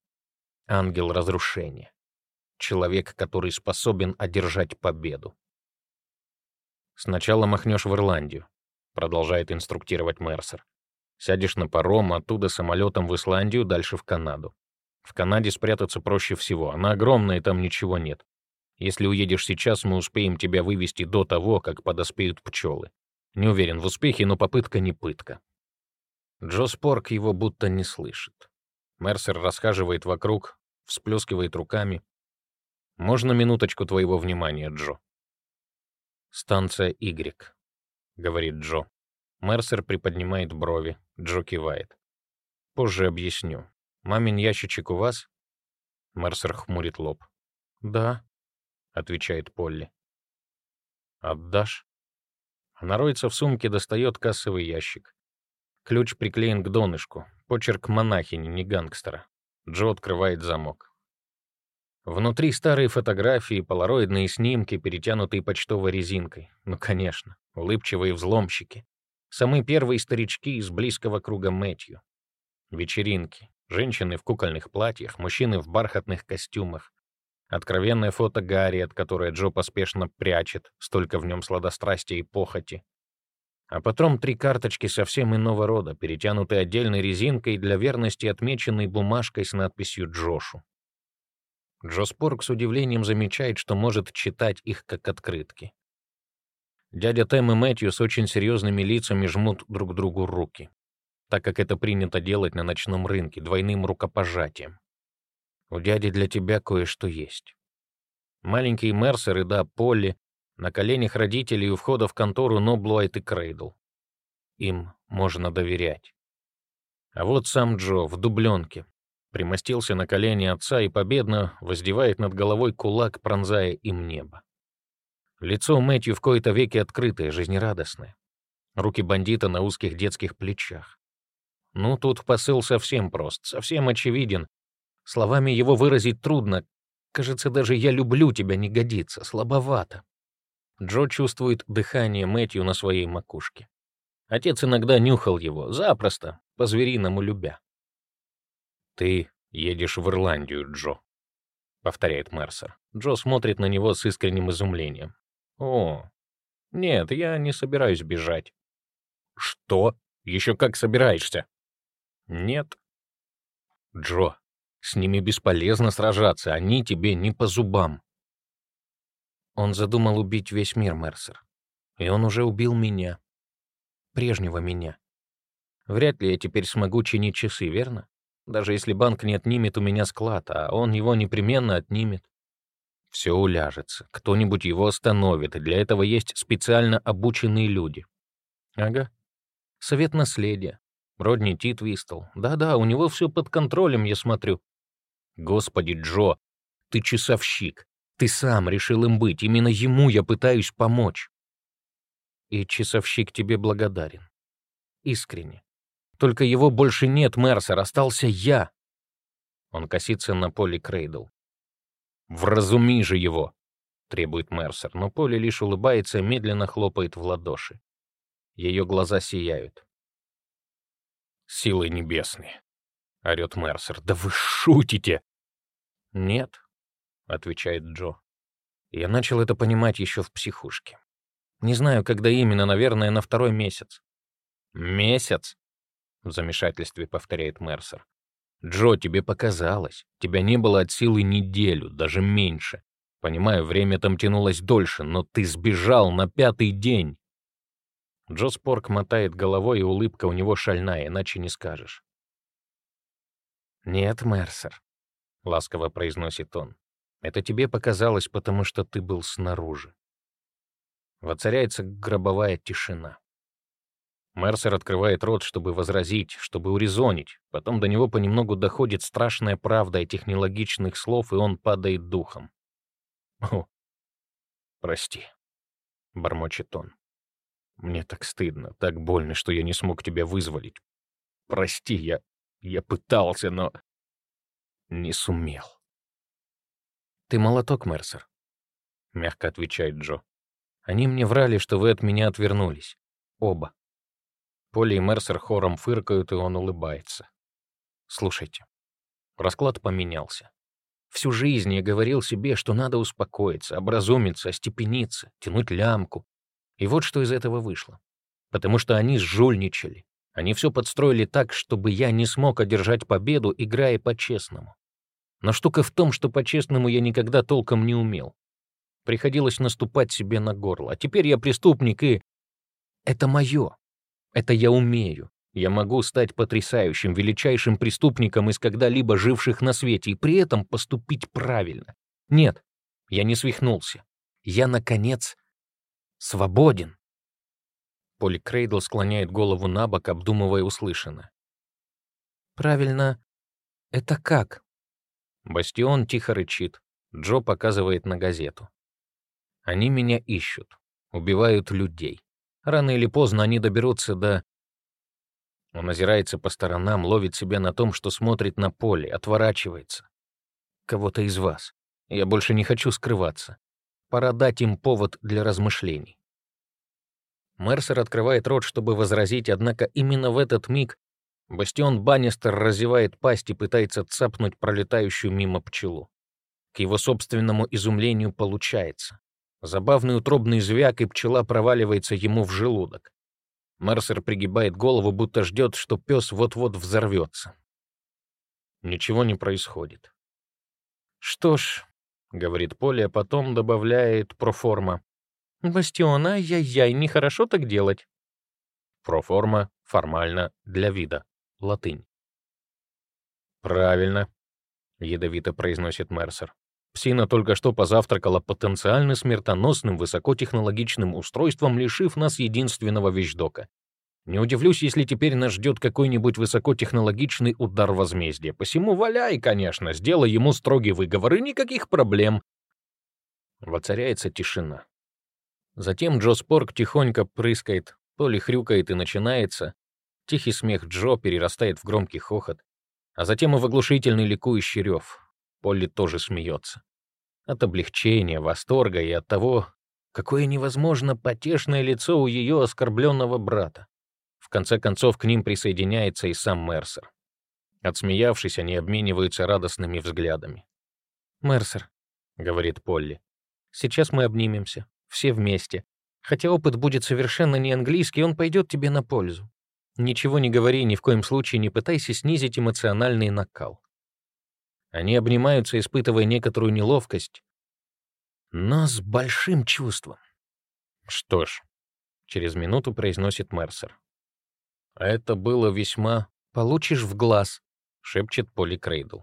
ангел разрушения, человек, который способен одержать победу. Сначала махнешь в Ирландию, продолжает инструктировать Мерсер. Сядешь на паром, оттуда самолетом в Исландию, дальше в Канаду. В Канаде спрятаться проще всего, она огромная, и там ничего нет. Если уедешь сейчас, мы успеем тебя вывести до того, как подоспеют пчелы. Не уверен в успехе, но попытка не пытка. Джо Спорк его будто не слышит. Мерсер расхаживает вокруг, всплескивает руками. «Можно минуточку твоего внимания, Джо?» «Станция Y», — говорит Джо. Мерсер приподнимает брови, Джо кивает. «Позже объясню. Мамин ящичек у вас?» Мерсер хмурит лоб. «Да», — отвечает Полли. «Отдашь?» Она роется в сумке, достает кассовый ящик. Ключ приклеен к донышку. Почерк монахини, не гангстера. Джо открывает замок. Внутри старые фотографии, полароидные снимки, перетянутые почтовой резинкой. Ну, конечно, улыбчивые взломщики. Самые первые старички из близкого круга Мэтью. Вечеринки. Женщины в кукольных платьях, мужчины в бархатных костюмах. Откровенное фото Гарри, от которой Джо поспешно прячет, столько в нем сладострастия и похоти. А потом три карточки совсем иного рода, перетянутые отдельной резинкой для верности отмеченной бумажкой с надписью «Джошу». Джо Спорг с удивлением замечает, что может читать их как открытки. Дядя Тэм и Мэтью с очень серьезными лицами жмут друг другу руки, так как это принято делать на ночном рынке, двойным рукопожатием. У дяди для тебя кое-что есть. Маленький Мерсер и да, Полли на коленях родителей у входа в контору Ноблуайт и Крейдл. Им можно доверять. А вот сам Джо в дубленке, примостился на колени отца и победно воздевает над головой кулак, пронзая им небо. Лицо Мэтью в кои-то веки открытое, жизнерадостное. Руки бандита на узких детских плечах. Ну, тут посыл совсем прост, совсем очевиден. Словами его выразить трудно. Кажется, даже «я люблю тебя» не годится, слабовато. Джо чувствует дыхание Мэтью на своей макушке. Отец иногда нюхал его, запросто, по-звериному любя. «Ты едешь в Ирландию, Джо», — повторяет Мерсер. Джо смотрит на него с искренним изумлением. «О, нет, я не собираюсь бежать». «Что? Еще как собираешься?» «Нет». «Джо, с ними бесполезно сражаться, они тебе не по зубам». Он задумал убить весь мир, Мерсер. И он уже убил меня. Прежнего меня. Вряд ли я теперь смогу чинить часы, верно? Даже если банк не отнимет у меня склад, а он его непременно отнимет. Все уляжется, кто-нибудь его остановит, и для этого есть специально обученные люди. Ага. Совет наследия. Родни Титвистл. Да-да, у него все под контролем, я смотрю. Господи, Джо, ты часовщик. Ты сам решил им быть, именно ему я пытаюсь помочь. И часовщик тебе благодарен. Искренне. Только его больше нет, Мерсер, остался я. Он косится на Поле Крейдл. «Вразуми же его!» — требует Мерсер, но Поле лишь улыбается и медленно хлопает в ладоши. Ее глаза сияют. «Силы небесные!» — орёт Мерсер. «Да вы шутите!» «Нет», — отвечает Джо. «Я начал это понимать еще в психушке. Не знаю, когда именно, наверное, на второй месяц». «Месяц?» — в замешательстве повторяет Мерсер. «Джо, тебе показалось. Тебя не было от силы неделю, даже меньше. Понимаю, время там тянулось дольше, но ты сбежал на пятый день». Джо Спорк мотает головой, и улыбка у него шальная, иначе не скажешь. «Нет, Мерсер», — ласково произносит он, — «это тебе показалось, потому что ты был снаружи». Воцаряется гробовая тишина. Мерсер открывает рот, чтобы возразить, чтобы урезонить. Потом до него понемногу доходит страшная правда этих нелогичных слов, и он падает духом. «О, прости», — бормочет он. Мне так стыдно, так больно, что я не смог тебя вызволить. Прости, я... я пытался, но... не сумел. Ты молоток, Мерсер, — мягко отвечает Джо. Они мне врали, что вы от меня отвернулись. Оба. Поли и Мерсер хором фыркают, и он улыбается. Слушайте, расклад поменялся. Всю жизнь я говорил себе, что надо успокоиться, образумиться, остепениться, тянуть лямку. И вот что из этого вышло. Потому что они сжульничали. Они все подстроили так, чтобы я не смог одержать победу, играя по-честному. Но штука в том, что по-честному я никогда толком не умел. Приходилось наступать себе на горло. А теперь я преступник, и... Это мое. Это я умею. Я могу стать потрясающим, величайшим преступником из когда-либо живших на свете и при этом поступить правильно. Нет, я не свихнулся. Я, наконец, свободен. Поли Крейдл склоняет голову на бок, обдумывая услышанное. «Правильно. Это как?» Бастион тихо рычит. Джо показывает на газету. «Они меня ищут. Убивают людей. Рано или поздно они доберутся до он озирается по сторонам, ловит себя на том, что смотрит на поле, отворачивается. Кого-то из вас. Я больше не хочу скрываться. Пора дать им повод для размышлений. Мерсер открывает рот, чтобы возразить, однако именно в этот миг Бастион Баннистер разевает пасть и пытается цапнуть пролетающую мимо пчелу. К его собственному изумлению получается. Забавный утробный звяк, и пчела проваливается ему в желудок. Мерсер пригибает голову, будто ждет, что пес вот-вот взорвется. Ничего не происходит. «Что ж», — говорит Поля, а потом добавляет проформа. «Бастион, ай-яй-яй, нехорошо так делать». Проформа, формально, для вида. Латынь. «Правильно», — ядовито произносит Мерсер. Псина только что позавтракала потенциально смертоносным высокотехнологичным устройством, лишив нас единственного вещдока. Не удивлюсь, если теперь нас ждет какой-нибудь высокотехнологичный удар возмездия. Посему валяй, конечно, сделай ему строгий выговор, и никаких проблем. Воцаряется тишина. Затем Джо Спорк тихонько прыскает, то ли хрюкает и начинается. Тихий смех Джо перерастает в громкий хохот, а затем и в оглушительный ликующий рев. Полли тоже смеется. От облегчения, восторга и от того, какое невозможно потешное лицо у ее оскорбленного брата. В конце концов, к ним присоединяется и сам Мерсер. Отсмеявшись, они обмениваются радостными взглядами. «Мерсер», — говорит Полли, — «сейчас мы обнимемся, все вместе. Хотя опыт будет совершенно не английский, он пойдет тебе на пользу. Ничего не говори, ни в коем случае не пытайся снизить эмоциональный накал. Они обнимаются, испытывая некоторую неловкость, но с большим чувством. «Что ж», — через минуту произносит Мерсер. «Это было весьма... Получишь в глаз», — шепчет Поли Крейдл.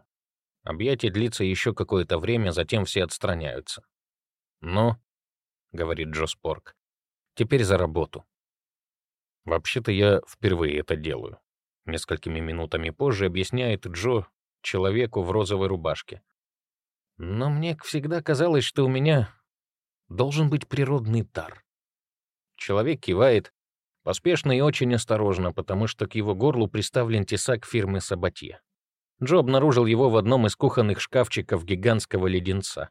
Объятие длится еще какое-то время, затем все отстраняются. «Ну», — говорит Джо Спорк, — «теперь за работу». «Вообще-то я впервые это делаю», — несколькими минутами позже объясняет Джо, человеку в розовой рубашке. Но мне всегда казалось, что у меня должен быть природный дар. Человек кивает, поспешно и очень осторожно, потому что к его горлу приставлен тесак фирмы Сабатье. Джо обнаружил его в одном из кухонных шкафчиков гигантского леденца.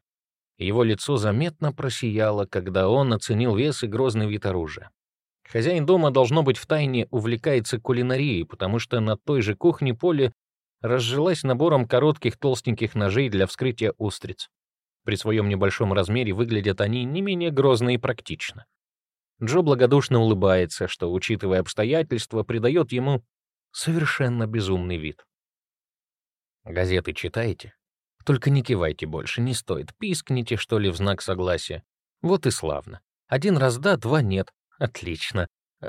Его лицо заметно просияло, когда он оценил вес и грозный вид оружия. Хозяин дома, должно быть, втайне увлекается кулинарией, потому что на той же кухне Поле разжилась набором коротких толстеньких ножей для вскрытия устриц. При своем небольшом размере выглядят они не менее грозно и практично. Джо благодушно улыбается, что, учитывая обстоятельства, придает ему совершенно безумный вид. «Газеты читаете? Только не кивайте больше, не стоит. Пискните, что ли, в знак согласия. Вот и славно. Один раз да, два нет. Отлично.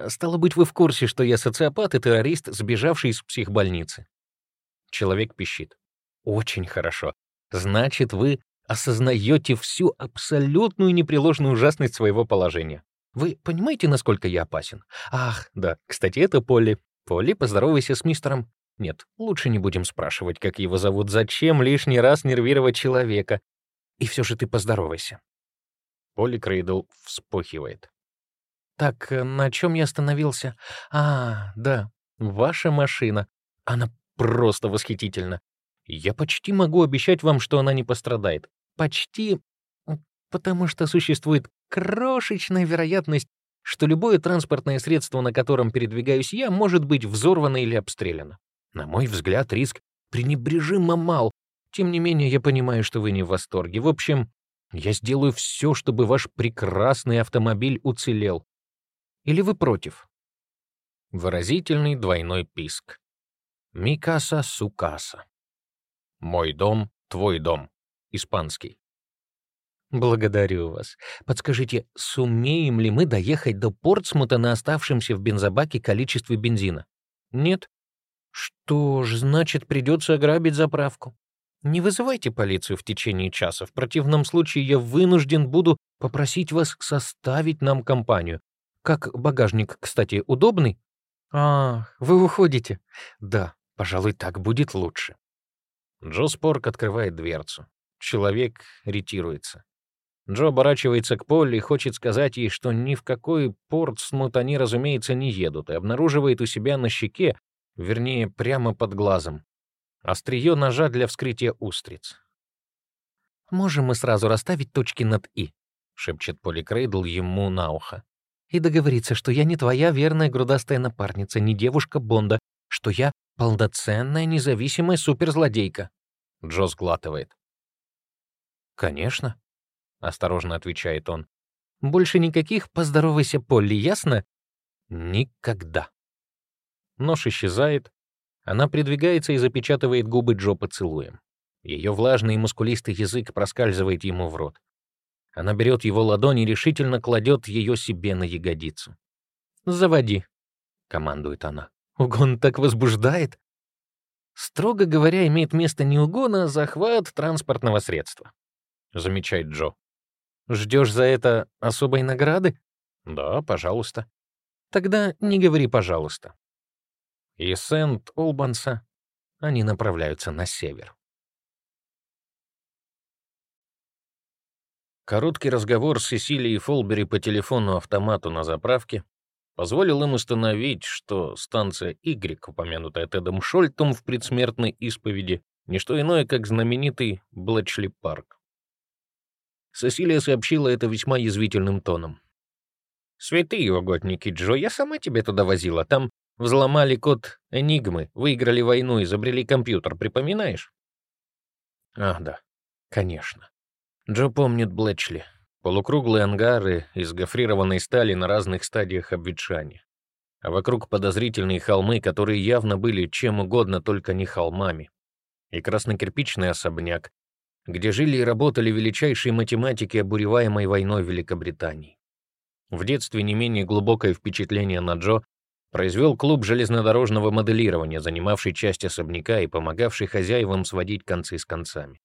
Стало быть, вы в курсе, что я социопат и террорист, сбежавший из психбольницы. Человек пищит. Очень хорошо. Значит, вы осознаете всю абсолютную непреложную ужасность своего положения. Вы понимаете, насколько я опасен? Ах, да, кстати, это Полли. Полли, поздоровайся с мистером. Нет, лучше не будем спрашивать, как его зовут. Зачем лишний раз нервировать человека? И все же ты поздоровайся. Полли Крейдл вспохивает. Так, э, на чем я остановился? А, да, ваша машина. Она просто восхитительна. Я почти могу обещать вам, что она не пострадает. Почти, потому что существует крошечная вероятность, что любое транспортное средство, на котором передвигаюсь я, может быть взорвано или обстреляно. На мой взгляд, риск пренебрежимо мал. Тем не менее, я понимаю, что вы не в восторге. В общем, я сделаю все, чтобы ваш прекрасный автомобиль уцелел. Или вы против? Выразительный двойной писк. Микаса сукаса. Мой дом, твой дом. Испанский. Благодарю вас. Подскажите, сумеем ли мы доехать до Портсмута на оставшемся в бензобаке количестве бензина? Нет? Что ж, значит, придется ограбить заправку. Не вызывайте полицию в течение часа. В противном случае я вынужден буду попросить вас составить нам компанию. Как багажник, кстати, удобный? А, вы уходите? Да, пожалуй, так будет лучше. Джо Спорк открывает дверцу. Человек ретируется. Джо оборачивается к Полли и хочет сказать ей, что ни в какой порт смут они, разумеется, не едут, и обнаруживает у себя на щеке, вернее, прямо под глазом, Острие ножа для вскрытия устриц. «Можем мы сразу расставить точки над «и», — шепчет Поли Крейдл ему на ухо. «И договориться, что я не твоя верная грудастая напарница, не девушка Бонда, что я полноценная независимая суперзлодейка». Джо сглатывает. «Конечно», — осторожно отвечает он. «Больше никаких «поздоровайся, Полли», ясно?» «Никогда». Нож исчезает, она придвигается и запечатывает губы Джо поцелуем. Ее влажный и мускулистый язык проскальзывает ему в рот. Она берет его ладонь и решительно кладет ее себе на ягодицу. «Заводи», — командует она. «Угон так возбуждает». Строго говоря, имеет место не угон, а захват транспортного средства, замечает Джо. Ждешь за это особой награды? Да, пожалуйста. Тогда не говори «пожалуйста» и Сент-Олбанса они направляются на север. Короткий разговор с Сесилией Фолбери по телефону-автомату на заправке позволил им установить, что станция Y, упомянутая Тедом Шольтом в предсмертной исповеди, не что иное, как знаменитый Блэчли парк. Сесилия сообщила это весьма язвительным тоном. «Святые угодники, Джо, я сама тебя туда возила. Там Взломали код Энигмы, выиграли войну, изобрели компьютер, припоминаешь? Ах, да, конечно. Джо помнит Блэчли. Полукруглые ангары из гофрированной стали на разных стадиях обветшания. А вокруг подозрительные холмы, которые явно были чем угодно, только не холмами. И краснокирпичный особняк, где жили и работали величайшие математики, обуреваемой войной Великобритании. В детстве не менее глубокое впечатление на Джо произвел клуб железнодорожного моделирования, занимавший часть особняка и помогавший хозяевам сводить концы с концами.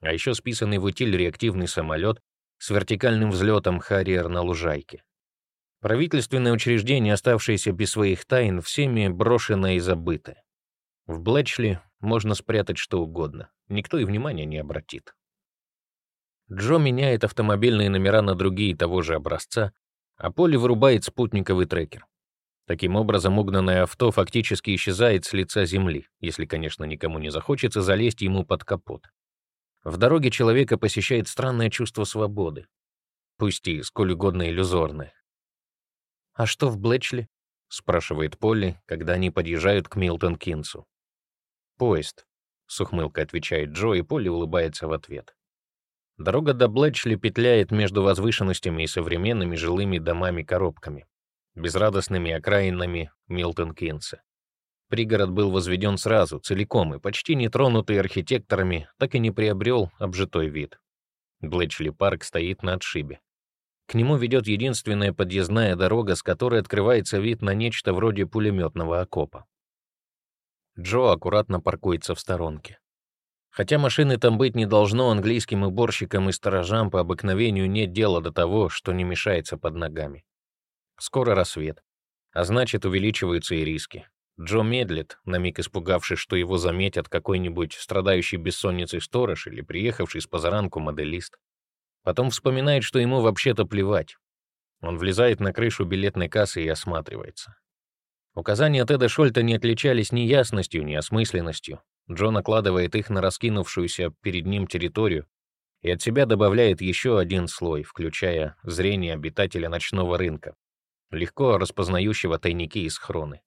А еще списанный в утиль реактивный самолет с вертикальным взлетом «Харриер» на лужайке. Правительственное учреждение, оставшееся без своих тайн, всеми брошено и забыто. В Блэчли можно спрятать что угодно, никто и внимания не обратит. Джо меняет автомобильные номера на другие того же образца, а Поли вырубает спутниковый трекер. Таким образом, угнанное авто фактически исчезает с лица земли, если, конечно, никому не захочется залезть ему под капот. В дороге человека посещает странное чувство свободы, пусть и сколь угодно иллюзорное. «А что в Блэчли?» — спрашивает Полли, когда они подъезжают к Милтон-Кинсу. «Поезд», — с ухмылкой отвечает Джо, и Полли улыбается в ответ. Дорога до Блэчли петляет между возвышенностями и современными жилыми домами-коробками безрадостными окраинами Милтон-Кинса. Пригород был возведен сразу, целиком, и почти не тронутый архитекторами, так и не приобрел обжитой вид. Блэчли парк стоит на отшибе. К нему ведет единственная подъездная дорога, с которой открывается вид на нечто вроде пулеметного окопа. Джо аккуратно паркуется в сторонке. Хотя машины там быть не должно, английским уборщикам и сторожам по обыкновению нет дела до того, что не мешается под ногами. Скоро рассвет. А значит, увеличиваются и риски. Джо медлит, на миг испугавшись, что его заметят какой-нибудь страдающий бессонницей сторож или приехавший с позаранку моделист. Потом вспоминает, что ему вообще-то плевать. Он влезает на крышу билетной кассы и осматривается. Указания Теда Шольта не отличались ни ясностью, ни осмысленностью. Джон накладывает их на раскинувшуюся перед ним территорию и от себя добавляет еще один слой, включая зрение обитателя ночного рынка, легко распознающего тайники и схроны.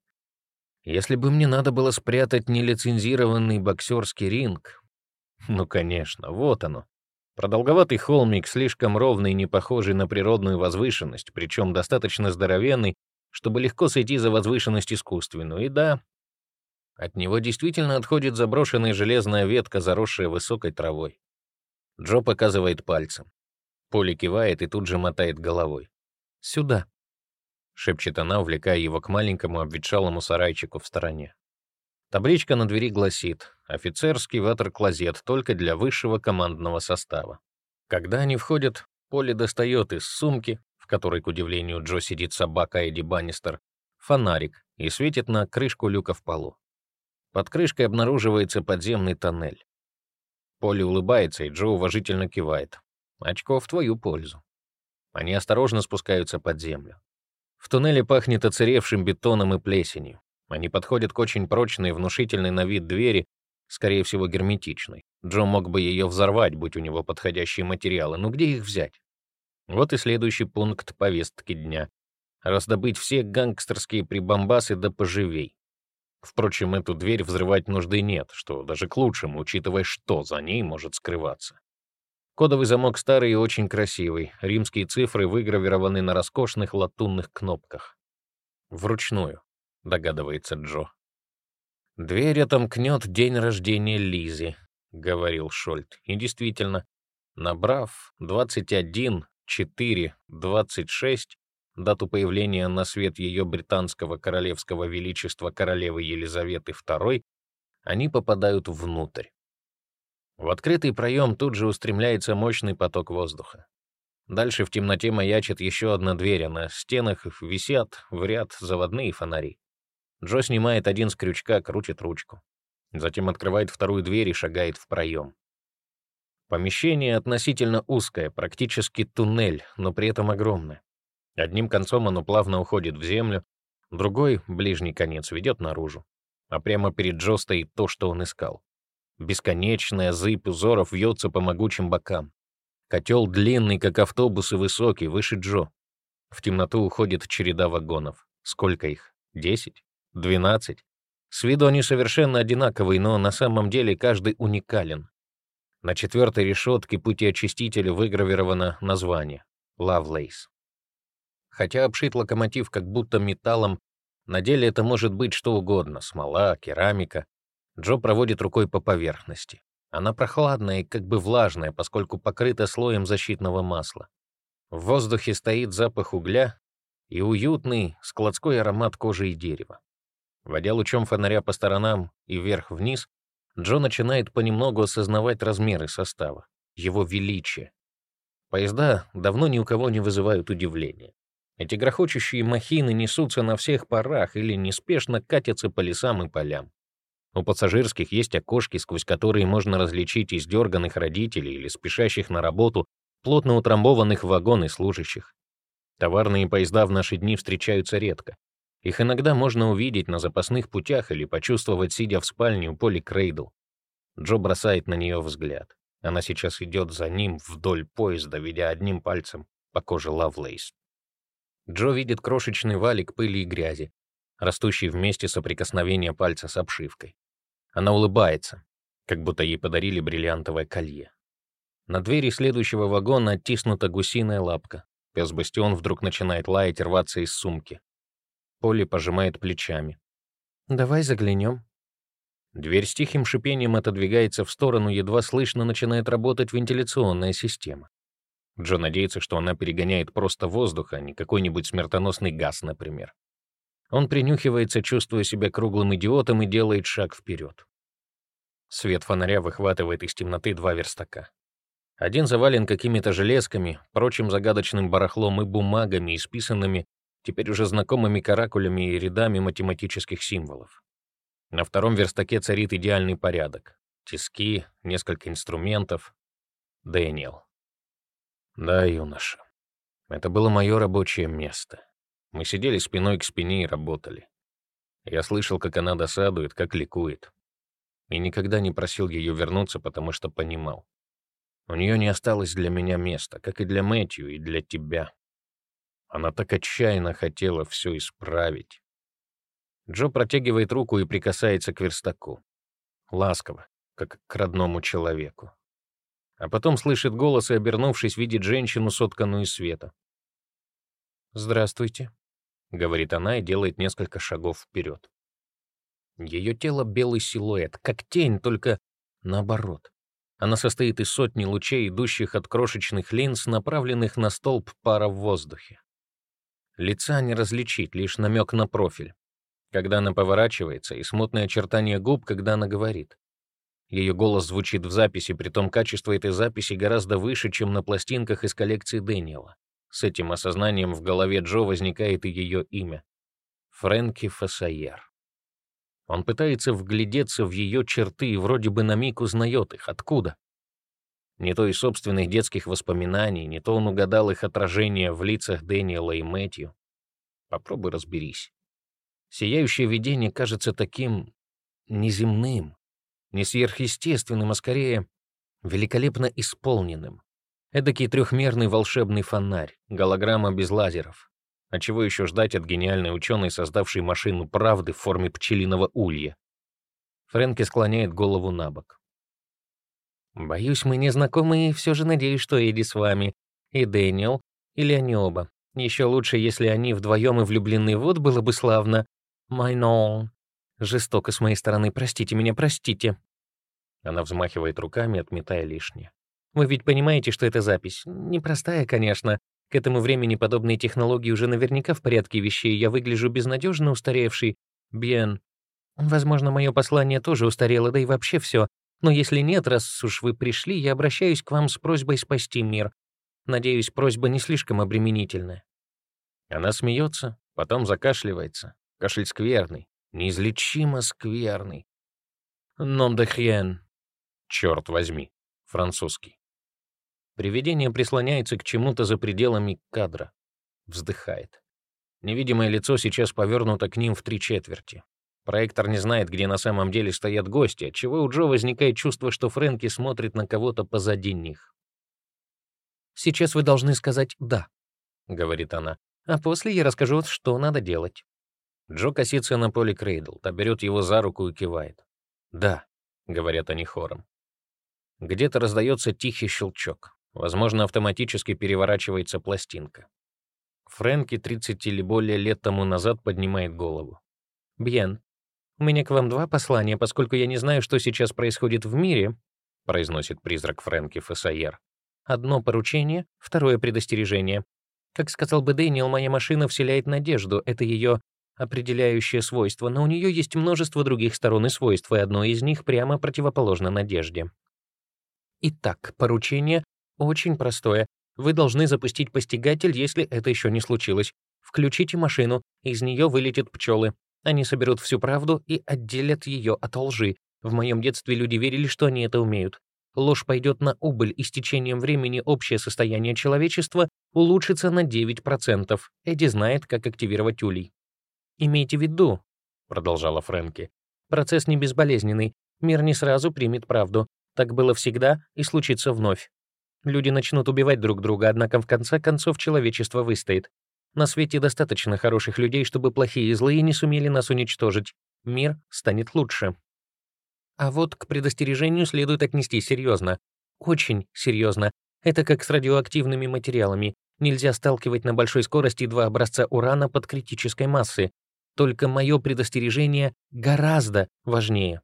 Если бы мне надо было спрятать нелицензированный боксерский ринг... Ну, конечно, вот оно. Продолговатый холмик, слишком ровный и не похожий на природную возвышенность, причем достаточно здоровенный, чтобы легко сойти за возвышенность искусственную. И да, от него действительно отходит заброшенная железная ветка, заросшая высокой травой. Джо показывает пальцем. Поли кивает и тут же мотает головой. «Сюда», — шепчет она, увлекая его к маленькому обветшалому сарайчику в стороне. Табличка на двери гласит «Офицерский ватер-клозет только для высшего командного состава». Когда они входят, Поли достает из сумки, в которой, к удивлению Джо, сидит собака Эдди Баннистер, фонарик и светит на крышку люка в полу. Под крышкой обнаруживается подземный тоннель. Поли улыбается, и Джо уважительно кивает. «Очко в твою пользу». Они осторожно спускаются под землю. В туннеле пахнет оцаревшим бетоном и плесенью. Они подходят к очень прочной, внушительной на вид двери, скорее всего, герметичной. Джо мог бы ее взорвать, будь у него подходящие материалы, но где их взять? Вот и следующий пункт повестки дня. Раздобыть все гангстерские прибамбасы да поживей. Впрочем, эту дверь взрывать нужды нет, что даже к лучшему, учитывая, что за ней может скрываться. Кодовый замок старый и очень красивый. Римские цифры выгравированы на роскошных латунных кнопках. Вручную, догадывается Джо. «Дверь отомкнет день рождения Лизи», — говорил Шольт. И действительно, набрав 21, 4, 26, дату появления на свет ее британского королевского величества королевы Елизаветы II, они попадают внутрь. В открытый проем тут же устремляется мощный поток воздуха. Дальше в темноте маячит еще одна дверь, а на стенах висят в ряд заводные фонари. Джо снимает один с крючка, крутит ручку. Затем открывает вторую дверь и шагает в проем. Помещение относительно узкое, практически туннель, но при этом огромное. Одним концом оно плавно уходит в землю, другой, ближний конец, ведет наружу. А прямо перед Джо стоит то, что он искал. Бесконечная зыбь узоров вьется по могучим бокам. Котел длинный, как автобус, и высокий, выше Джо. В темноту уходит череда вагонов. Сколько их? Десять? Двенадцать? С виду они совершенно одинаковые, но на самом деле каждый уникален. На четвертой решетке пути очистителя выгравировано название — Lovelace. Хотя обшит локомотив как будто металлом, на деле это может быть что угодно — смола, керамика. Джо проводит рукой по поверхности. Она прохладная и как бы влажная, поскольку покрыта слоем защитного масла. В воздухе стоит запах угля и уютный складской аромат кожи и дерева. Водя лучом фонаря по сторонам и вверх-вниз, Джо начинает понемногу осознавать размеры состава, его величие. Поезда давно ни у кого не вызывают удивления. Эти грохочущие махины несутся на всех парах или неспешно катятся по лесам и полям. У пассажирских есть окошки, сквозь которые можно различить издерганных родителей или спешащих на работу, плотно утрамбованных в вагоны служащих. Товарные поезда в наши дни встречаются редко. Их иногда можно увидеть на запасных путях или почувствовать, сидя в спальне у Поли Крейдл. Джо бросает на нее взгляд. Она сейчас идет за ним вдоль поезда, ведя одним пальцем по коже Лавлейс. Джо видит крошечный валик пыли и грязи, растущий вместе соприкосновения пальца с обшивкой. Она улыбается, как будто ей подарили бриллиантовое колье. На двери следующего вагона оттиснута гусиная лапка. Пес Бастион вдруг начинает лаять и рваться из сумки. Полли пожимает плечами. «Давай заглянем». Дверь с тихим шипением отодвигается в сторону, едва слышно начинает работать вентиляционная система. Джо надеется, что она перегоняет просто воздух, а не какой-нибудь смертоносный газ, например. Он принюхивается, чувствуя себя круглым идиотом, и делает шаг вперед. Свет фонаря выхватывает из темноты два верстака. Один завален какими-то железками, прочим загадочным барахлом и бумагами, исписанными теперь уже знакомыми каракулями и рядами математических символов. На втором верстаке царит идеальный порядок. Тиски, несколько инструментов. Дэниел. Да, юноша. Это было мое рабочее место. Мы сидели спиной к спине и работали. Я слышал, как она досадует, как ликует. И никогда не просил ее вернуться, потому что понимал. У нее не осталось для меня места, как и для Мэтью, и для тебя. Она так отчаянно хотела все исправить. Джо протягивает руку и прикасается к верстаку. Ласково, как к родному человеку. А потом слышит голос и, обернувшись, видит женщину, сотканную из света. «Здравствуйте», — говорит она и делает несколько шагов вперед. Ее тело — белый силуэт, как тень, только наоборот. Она состоит из сотни лучей, идущих от крошечных линз, направленных на столб пара в воздухе. Лица не различить, лишь намек на профиль. Когда она поворачивается, и смутное очертание губ, когда она говорит. Ее голос звучит в записи, при том качество этой записи гораздо выше, чем на пластинках из коллекции Дэниела. С этим осознанием в голове Джо возникает и ее имя. Фрэнки Фасайер. Он пытается вглядеться в ее черты и вроде бы на миг узнает их. Откуда? Не то из собственных детских воспоминаний, не то он угадал их отражение в лицах Дэниела и Мэтью. Попробуй разберись. Сияющее видение кажется таким неземным, не сверхъестественным, а скорее великолепно исполненным. Эдакий трехмерный волшебный фонарь, голограмма без лазеров. А чего еще ждать от гениальной ученой, создавшей машину правды в форме пчелиного улья? Фрэнки склоняет голову на бок. «Боюсь, мы не знакомы, и все же надеюсь, что Эдди с вами. И Дэниел, или они оба. Еще лучше, если они вдвоем и влюблены, вот было бы славно. Майнон. Жестоко с моей стороны, простите меня, простите». Она взмахивает руками, отметая лишнее. Вы ведь понимаете, что это запись? Непростая, конечно. К этому времени подобные технологии уже наверняка в порядке вещей. Я выгляжу безнадежно устаревший. Бьен. Возможно, мое послание тоже устарело, да и вообще все. Но если нет, раз уж вы пришли, я обращаюсь к вам с просьбой спасти мир. Надеюсь, просьба не слишком обременительная. Она смеется, потом закашливается. Кашель скверный, неизлечимо скверный. «Ном де хрен». Черт возьми, французский. Привидение прислоняется к чему-то за пределами кадра. Вздыхает. Невидимое лицо сейчас повернуто к ним в три четверти. Проектор не знает, где на самом деле стоят гости, отчего у Джо возникает чувство, что Фрэнки смотрит на кого-то позади них. «Сейчас вы должны сказать «да», — говорит она, «а после я расскажу, что надо делать». Джо косится на поле Крейдл, та берет его за руку и кивает. «Да», — говорят они хором. Где-то раздается тихий щелчок. Возможно, автоматически переворачивается пластинка. Фрэнки 30 или более лет тому назад поднимает голову. «Бьен, у меня к вам два послания, поскольку я не знаю, что сейчас происходит в мире», произносит призрак Фрэнки Фессайер. «Одно поручение, второе предостережение. Как сказал бы Дэниел, моя машина вселяет надежду, это ее определяющее свойство, но у нее есть множество других сторон и свойств, и одно из них прямо противоположно надежде. Итак, поручение очень простое. Вы должны запустить постигатель, если это еще не случилось. Включите машину, из нее вылетят пчелы. Они соберут всю правду и отделят ее от лжи. В моем детстве люди верили, что они это умеют. Ложь пойдет на убыль, и с течением времени общее состояние человечества улучшится на 9%. Эдди знает, как активировать улей. «Имейте в виду», — продолжала Фрэнки, — «процесс не безболезненный. Мир не сразу примет правду. Так было всегда и случится вновь. Люди начнут убивать друг друга, однако в конце концов человечество выстоит. На свете достаточно хороших людей, чтобы плохие и злые не сумели нас уничтожить. Мир станет лучше. А вот к предостережению следует отнести серьезно. Очень серьезно. Это как с радиоактивными материалами. Нельзя сталкивать на большой скорости два образца урана под критической массой. Только мое предостережение гораздо важнее.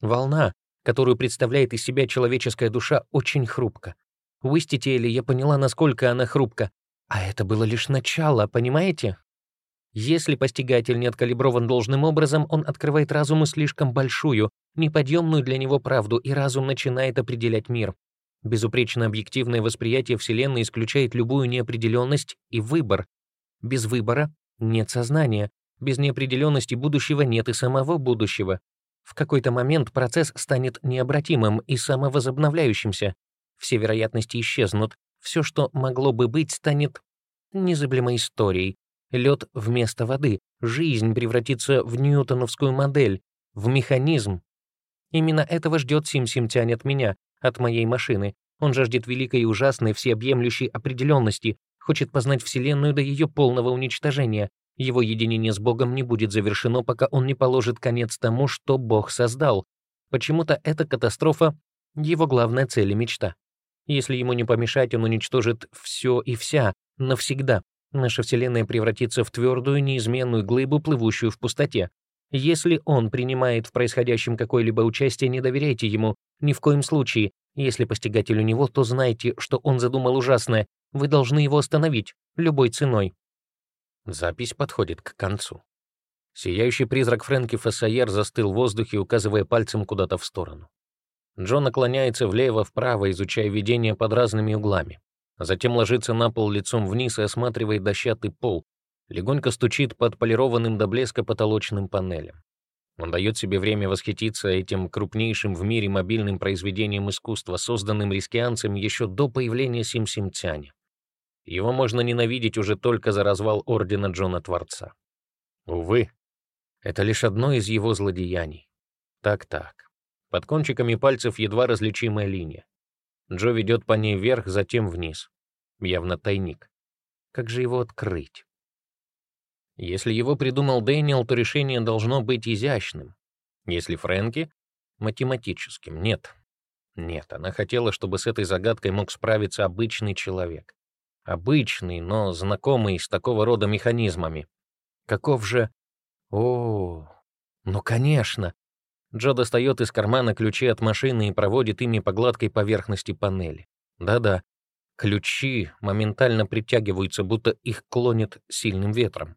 Волна, которую представляет из себя человеческая душа, очень хрупка. В Истителе я поняла, насколько она хрупка. А это было лишь начало, понимаете? Если постигатель не откалиброван должным образом, он открывает разуму слишком большую, неподъемную для него правду, и разум начинает определять мир. Безупречно объективное восприятие Вселенной исключает любую неопределенность и выбор. Без выбора нет сознания, без неопределенности будущего нет и самого будущего. В какой-то момент процесс станет необратимым и самовозобновляющимся, все вероятности исчезнут, все, что могло бы быть, станет незыблемой историей. Лед вместо воды. Жизнь превратится в ньютоновскую модель, в механизм. Именно этого ждет Сим-Симтянь от меня, от моей машины. Он жаждет великой и ужасной всеобъемлющей определенности, хочет познать Вселенную до ее полного уничтожения. Его единение с Богом не будет завершено, пока он не положит конец тому, что Бог создал. Почему-то эта катастрофа — его главная цель и мечта. Если ему не помешать, он уничтожит все и вся, навсегда. Наша Вселенная превратится в твердую, неизменную глыбу, плывущую в пустоте. Если он принимает в происходящем какое-либо участие, не доверяйте ему, ни в коем случае. Если постигатель у него, то знайте, что он задумал ужасное. Вы должны его остановить, любой ценой. Запись подходит к концу. Сияющий призрак Фрэнки Фессайер застыл в воздухе, указывая пальцем куда-то в сторону. Джон наклоняется влево-вправо, изучая видение под разными углами. Затем ложится на пол лицом вниз и осматривает дощатый пол, легонько стучит под полированным до блеска потолочным панелем. Он дает себе время восхититься этим крупнейшим в мире мобильным произведением искусства, созданным рискианцем еще до появления Сим-Симтяня. Его можно ненавидеть уже только за развал Ордена Джона Творца. Увы, это лишь одно из его злодеяний. Так-так. Под кончиками пальцев едва различимая линия. Джо ведет по ней вверх, затем вниз. Явно тайник. Как же его открыть? Если его придумал Дэниел, то решение должно быть изящным. Если Фрэнки — математическим. Нет. Нет, она хотела, чтобы с этой загадкой мог справиться обычный человек. Обычный, но знакомый с такого рода механизмами. Каков же... О, ну, конечно, Джо достает из кармана ключи от машины и проводит ими по гладкой поверхности панели. Да-да, ключи моментально притягиваются, будто их клонит сильным ветром.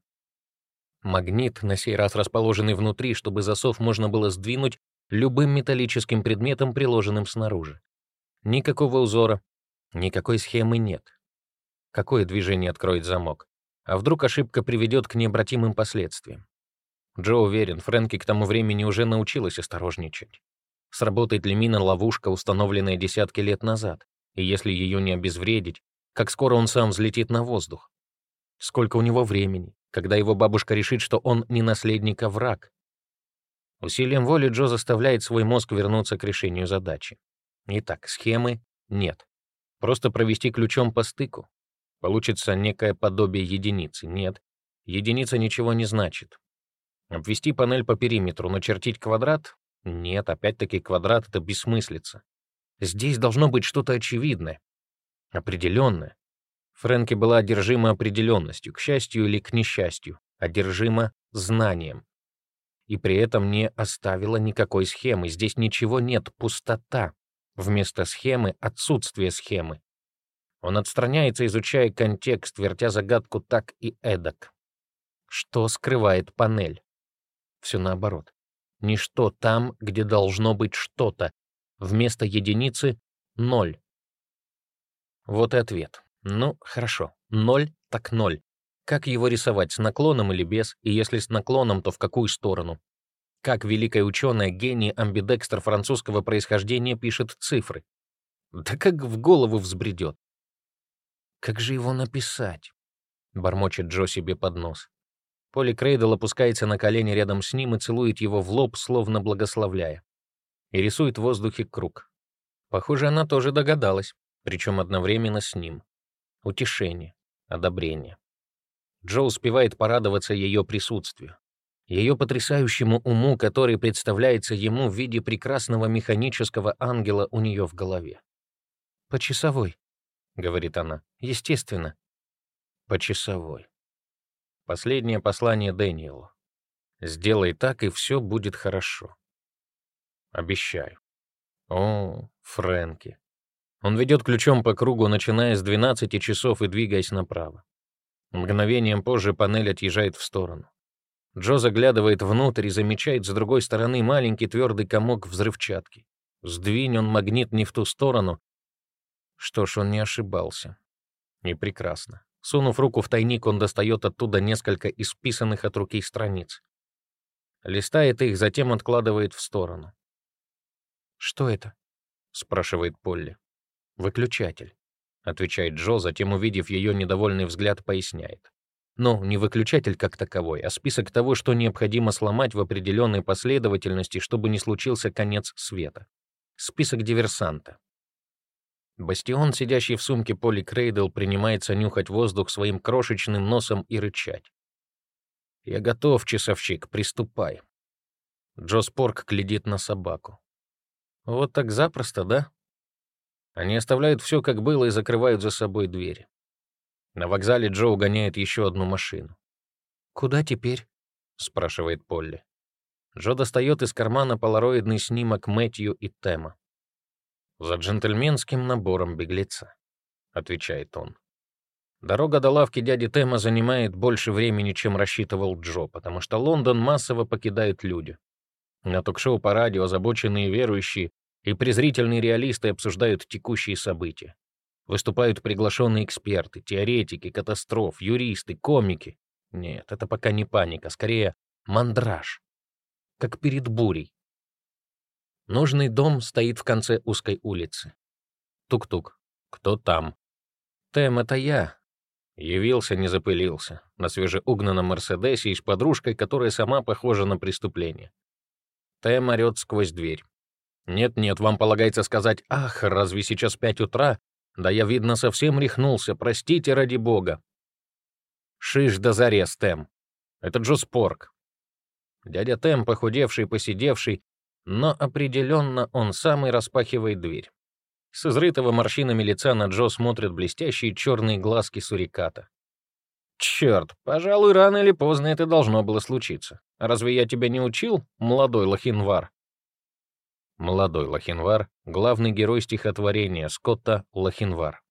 Магнит, на сей раз расположенный внутри, чтобы засов можно было сдвинуть любым металлическим предметом, приложенным снаружи. Никакого узора, никакой схемы нет. Какое движение откроет замок? А вдруг ошибка приведет к необратимым последствиям? Джо уверен, Фрэнки к тому времени уже научилась осторожничать. Сработает ли мина ловушка, установленная десятки лет назад? И если ее не обезвредить, как скоро он сам взлетит на воздух? Сколько у него времени, когда его бабушка решит, что он не наследник, а враг? Усилием воли Джо заставляет свой мозг вернуться к решению задачи. Итак, схемы нет. Просто провести ключом по стыку. Получится некое подобие единицы. Нет, единица ничего не значит. Обвести панель по периметру, начертить квадрат? Нет, опять-таки квадрат — это бессмыслица. Здесь должно быть что-то очевидное, определенное. Фрэнки была одержима определенностью, к счастью или к несчастью, одержима знанием. И при этом не оставила никакой схемы. Здесь ничего нет, пустота. Вместо схемы — отсутствие схемы. Он отстраняется, изучая контекст, вертя загадку так и эдак. Что скрывает панель? Все наоборот. Ничто там, где должно быть что-то. Вместо единицы — ноль. Вот и ответ. Ну, хорошо. Ноль так ноль. Как его рисовать, с наклоном или без? И если с наклоном, то в какую сторону? Как великая ученая, гений, амбидекстер французского происхождения пишет цифры? Да как в голову взбредет. Как же его написать? Бормочет Джо себе под нос. Поли Крейдл опускается на колени рядом с ним и целует его в лоб, словно благословляя. И рисует в воздухе круг. Похоже, она тоже догадалась, причем одновременно с ним. Утешение, одобрение. Джо успевает порадоваться ее присутствию. Ее потрясающему уму, который представляется ему в виде прекрасного механического ангела у нее в голове. «По часовой», — говорит она, — «естественно». «По часовой». Последнее послание Дэниелу. Сделай так, и все будет хорошо. Обещаю. О, Фрэнки. Он ведет ключом по кругу, начиная с 12 часов и двигаясь направо. Мгновением позже панель отъезжает в сторону. Джо заглядывает внутрь и замечает с другой стороны маленький твердый комок взрывчатки. Сдвинь он магнит не в ту сторону. Что ж, он не ошибался. И прекрасно. Сунув руку в тайник, он достает оттуда несколько исписанных от руки страниц. Листает их, затем откладывает в сторону. «Что это?» — спрашивает Полли. «Выключатель. отвечает Джо, затем, увидев ее недовольный взгляд, поясняет. Но не выключатель как таковой, а список того, что необходимо сломать в определенной последовательности, чтобы не случился конец света. Список диверсанта. Бастион, сидящий в сумке Поли Крейдл, принимается нюхать воздух своим крошечным носом и рычать. «Я готов, часовщик, приступай». Джо Спорк глядит на собаку. «Вот так запросто, да?» Они оставляют все, как было, и закрывают за собой двери. На вокзале Джо угоняет еще одну машину. «Куда теперь?» — спрашивает Полли. Джо достает из кармана полароидный снимок Мэтью и Тема. «За джентльменским набором беглеца», — отвечает он. Дорога до лавки дяди Тема занимает больше времени, чем рассчитывал Джо, потому что Лондон массово покидают люди. На ток-шоу по радио озабоченные верующие и презрительные реалисты обсуждают текущие события. Выступают приглашенные эксперты, теоретики, катастроф, юристы, комики. Нет, это пока не паника, скорее мандраж. Как перед бурей. Нужный дом стоит в конце узкой улицы. Тук-тук. Кто там? Тэм, это я. Явился, не запылился. На свежеугнанном Мерседесе и с подружкой, которая сама похожа на преступление. Тэм орёт сквозь дверь. «Нет-нет, вам полагается сказать, ах, разве сейчас пять утра? Да я, видно, совсем рехнулся, простите ради бога. Шиш да зарез, Тэм. Это Джо Спорк. Дядя Тэм, похудевший, посидевший, но определенно он самый распахивает дверь. С изрытого морщинами лица на Джо смотрят блестящие черные глазки суриката. «Черт, пожалуй, рано или поздно это должно было случиться. Разве я тебя не учил, молодой лохинвар?» Молодой Лохинвар — главный герой стихотворения Скотта Лохинвар,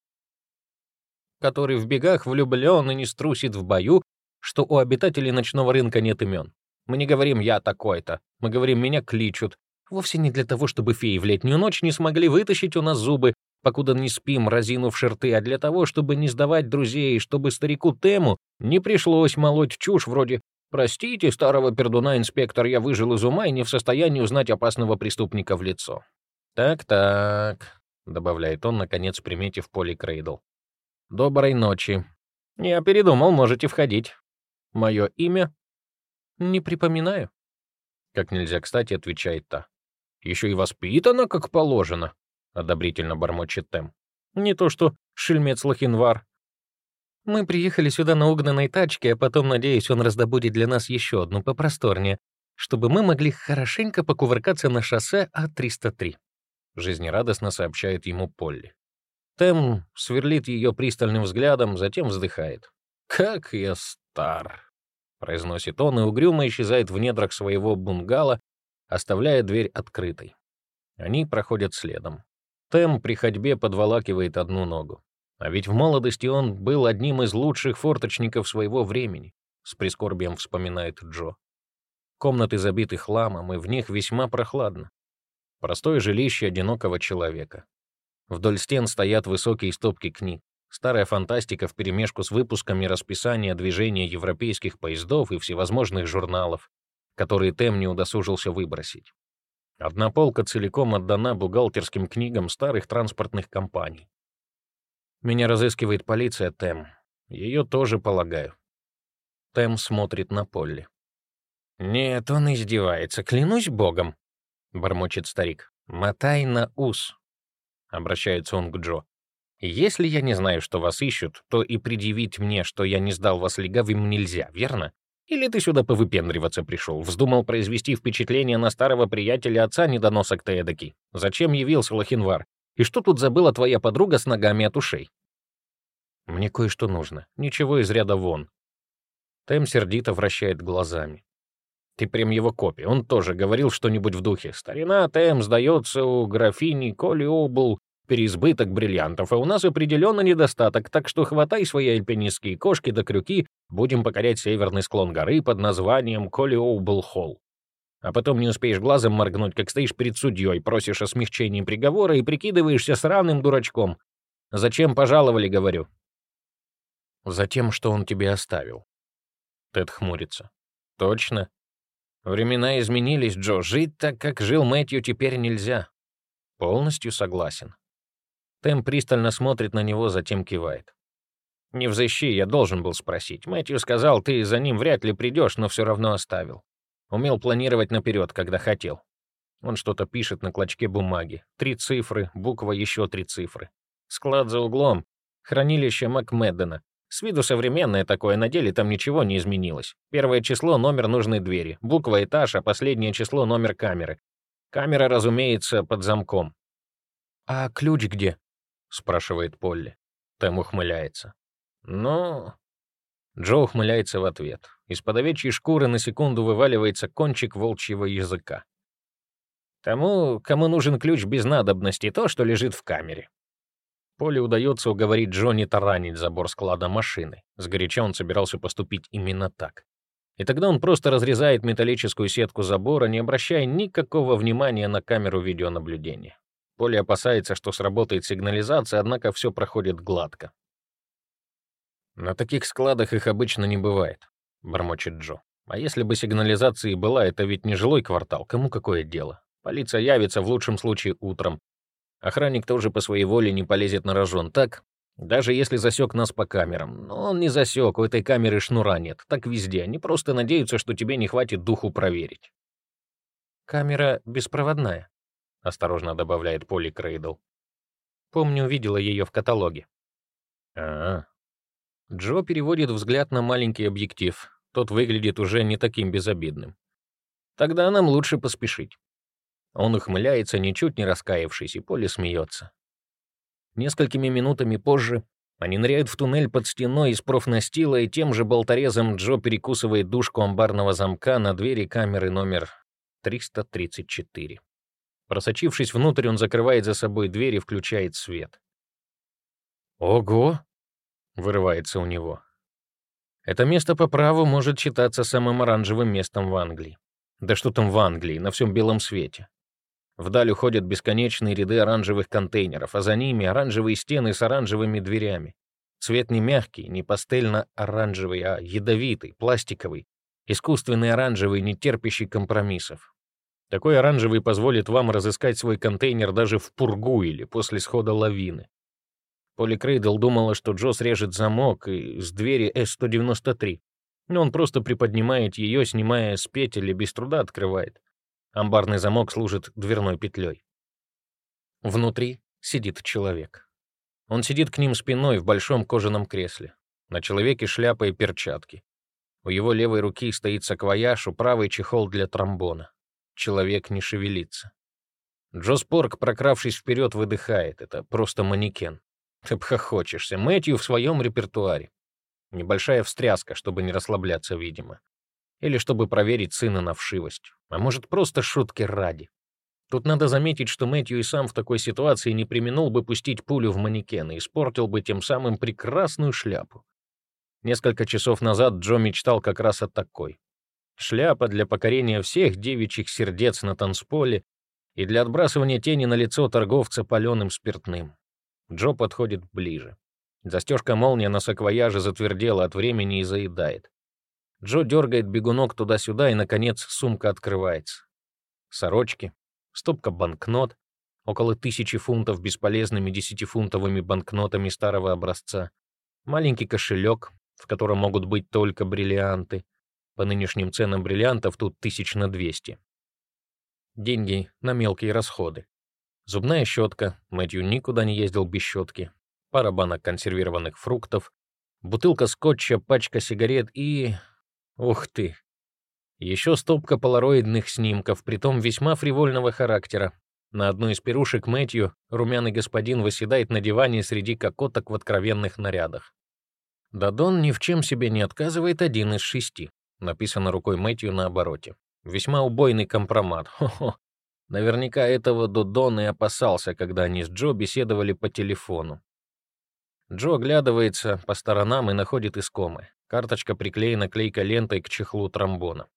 который в бегах влюблен и не струсит в бою, что у обитателей ночного рынка нет имен. Мы не говорим «я такой-то», мы говорим «меня кличут». Вовсе не для того, чтобы феи в летнюю ночь не смогли вытащить у нас зубы, покуда не спим, разинув шерты, а для того, чтобы не сдавать друзей, чтобы старику Тему не пришлось молоть чушь вроде Простите, старого пердуна, инспектор, я выжил из ума и не в состоянии узнать опасного преступника в лицо. Так-так, добавляет он, наконец приметив Поли Крейдл. Доброй ночи. Я передумал, можете входить. Мое имя? Не припоминаю. Как нельзя кстати, отвечает та. Еще и воспитана, как положено, одобрительно бормочет Тем. Не то что шельмец Лохинвар. Мы приехали сюда на угнанной тачке, а потом, надеюсь, он раздобудет для нас еще одну попросторнее, чтобы мы могли хорошенько покувыркаться на шоссе А-303», — жизнерадостно сообщает ему Полли. Тем сверлит ее пристальным взглядом, затем вздыхает. «Как я стар!» — произносит он и угрюмо исчезает в недрах своего бунгало, оставляя дверь открытой. Они проходят следом. Тем при ходьбе подволакивает одну ногу. А ведь в молодости он был одним из лучших форточников своего времени, с прискорбием вспоминает Джо. Комнаты забиты хламом, и в них весьма прохладно. Простое жилище одинокого человека. Вдоль стен стоят высокие стопки книг. Старая фантастика вперемешку с выпусками расписания движения европейских поездов и всевозможных журналов, которые Тем не удосужился выбросить. Одна полка целиком отдана бухгалтерским книгам старых транспортных компаний. Меня разыскивает полиция, Тэм. Ее тоже полагаю. Тэм смотрит на Полли. «Нет, он издевается, клянусь богом», — бормочет старик. «Мотай на ус», — обращается он к Джо. «Если я не знаю, что вас ищут, то и предъявить мне, что я не сдал вас легавым, нельзя, верно? Или ты сюда повыпендриваться пришел, вздумал произвести впечатление на старого приятеля отца недоносок ты эдакий? Зачем явился Лохинвар? И что тут забыла твоя подруга с ногами от ушей? Мне кое-что нужно. Ничего из ряда вон. Тэм сердито вращает глазами. Ты прям его копия. Он тоже говорил что-нибудь в духе. Старина Тэм, сдается, у графини Коли Обл переизбыток бриллиантов, а у нас определенно недостаток, так что хватай свои альпинистские кошки до крюки, будем покорять северный склон горы под названием Коли Обл Холл а потом не успеешь глазом моргнуть, как стоишь перед судьей, просишь о смягчении приговора и прикидываешься сраным дурачком. Зачем пожаловали, говорю? Затем, что он тебе оставил. Тед хмурится. Точно. Времена изменились, Джо. Жить так, как жил Мэтью, теперь нельзя. Полностью согласен. Тэм пристально смотрит на него, затем кивает. «Не взыщи, я должен был спросить. Мэтью сказал, ты за ним вряд ли придешь, но все равно оставил. Умел планировать наперед, когда хотел. Он что-то пишет на клочке бумаги. Три цифры, буква еще три цифры. Склад за углом. Хранилище Макмеддена. С виду современное такое, на деле там ничего не изменилось. Первое число — номер нужной двери, буква — этаж, а последнее число — номер камеры. Камера, разумеется, под замком. «А ключ где?» — спрашивает Полли. Тэм ухмыляется. «Ну...» Джо ухмыляется в ответ. Из-под овечьей шкуры на секунду вываливается кончик волчьего языка. Тому, кому нужен ключ без надобности, то, что лежит в камере. Поле удается уговорить Джонни таранить забор склада машины. Сгоряча он собирался поступить именно так. И тогда он просто разрезает металлическую сетку забора, не обращая никакого внимания на камеру видеонаблюдения. Поле опасается, что сработает сигнализация, однако все проходит гладко. «На таких складах их обычно не бывает», — бормочет Джо. «А если бы сигнализация и была, это ведь не жилой квартал, кому какое дело? Полиция явится в лучшем случае утром. Охранник тоже по своей воле не полезет на рожон, так? Даже если засек нас по камерам. Но он не засек, у этой камеры шнура нет. Так везде. Они просто надеются, что тебе не хватит духу проверить». «Камера беспроводная», — осторожно добавляет Поли Крейдл. «Помню, видела ее в каталоге». А, Джо переводит взгляд на маленький объектив. Тот выглядит уже не таким безобидным. Тогда нам лучше поспешить. Он ухмыляется, ничуть не раскаявшись, и Поле смеется. Несколькими минутами позже они ныряют в туннель под стеной из профнастила, и тем же болторезом Джо перекусывает дужку амбарного замка на двери камеры номер 334. Просочившись внутрь, он закрывает за собой дверь и включает свет. «Ого!» — вырывается у него. Это место по праву может считаться самым оранжевым местом в Англии. Да что там в Англии, на всем белом свете. Вдаль уходят бесконечные ряды оранжевых контейнеров, а за ними оранжевые стены с оранжевыми дверями. Цвет не мягкий, не пастельно-оранжевый, а ядовитый, пластиковый, искусственный оранжевый, не терпящий компромиссов. Такой оранжевый позволит вам разыскать свой контейнер даже в пургу или после схода лавины. Поли Крейдл думала, что Джо срежет замок и с двери С-193. Но он просто приподнимает ее, снимая с петель и без труда открывает. Амбарный замок служит дверной петлей. Внутри сидит человек. Он сидит к ним спиной в большом кожаном кресле. На человеке шляпа и перчатки. У его левой руки стоит саквояж, у правой чехол для тромбона. Человек не шевелится. Джо Спорг, прокравшись вперед, выдыхает. Это просто манекен. Ты обхохочешься. Мэтью в своем репертуаре. Небольшая встряска, чтобы не расслабляться, видимо. Или чтобы проверить сына на вшивость. А может, просто шутки ради. Тут надо заметить, что Мэтью и сам в такой ситуации не применул бы пустить пулю в манекен и испортил бы тем самым прекрасную шляпу. Несколько часов назад Джо мечтал как раз о такой. Шляпа для покорения всех девичьих сердец на танцполе и для отбрасывания тени на лицо торговца паленым спиртным. Джо подходит ближе. Застежка молния на саквояже затвердела от времени и заедает. Джо дергает бегунок туда-сюда, и, наконец, сумка открывается. Сорочки, стопка банкнот, около тысячи фунтов бесполезными десятифунтовыми банкнотами старого образца, маленький кошелек, в котором могут быть только бриллианты. По нынешним ценам бриллиантов тут тысяч на двести. Деньги на мелкие расходы. Зубная щетка, Мэтью никуда не ездил без щетки, пара банок консервированных фруктов, бутылка скотча, пачка сигарет и... Ух ты! Еще стопка полароидных снимков, притом весьма фривольного характера. На одной из пирушек Мэтью румяный господин восседает на диване среди кокоток в откровенных нарядах. Дадон ни в чем себе не отказывает один из шести, написано рукой Мэтью на обороте. Весьма убойный компромат. Хо-хо. Наверняка этого Додон и опасался, когда они с Джо беседовали по телефону. Джо оглядывается по сторонам и находит искомое. Карточка приклеена клейкой лентой к чехлу тромбона.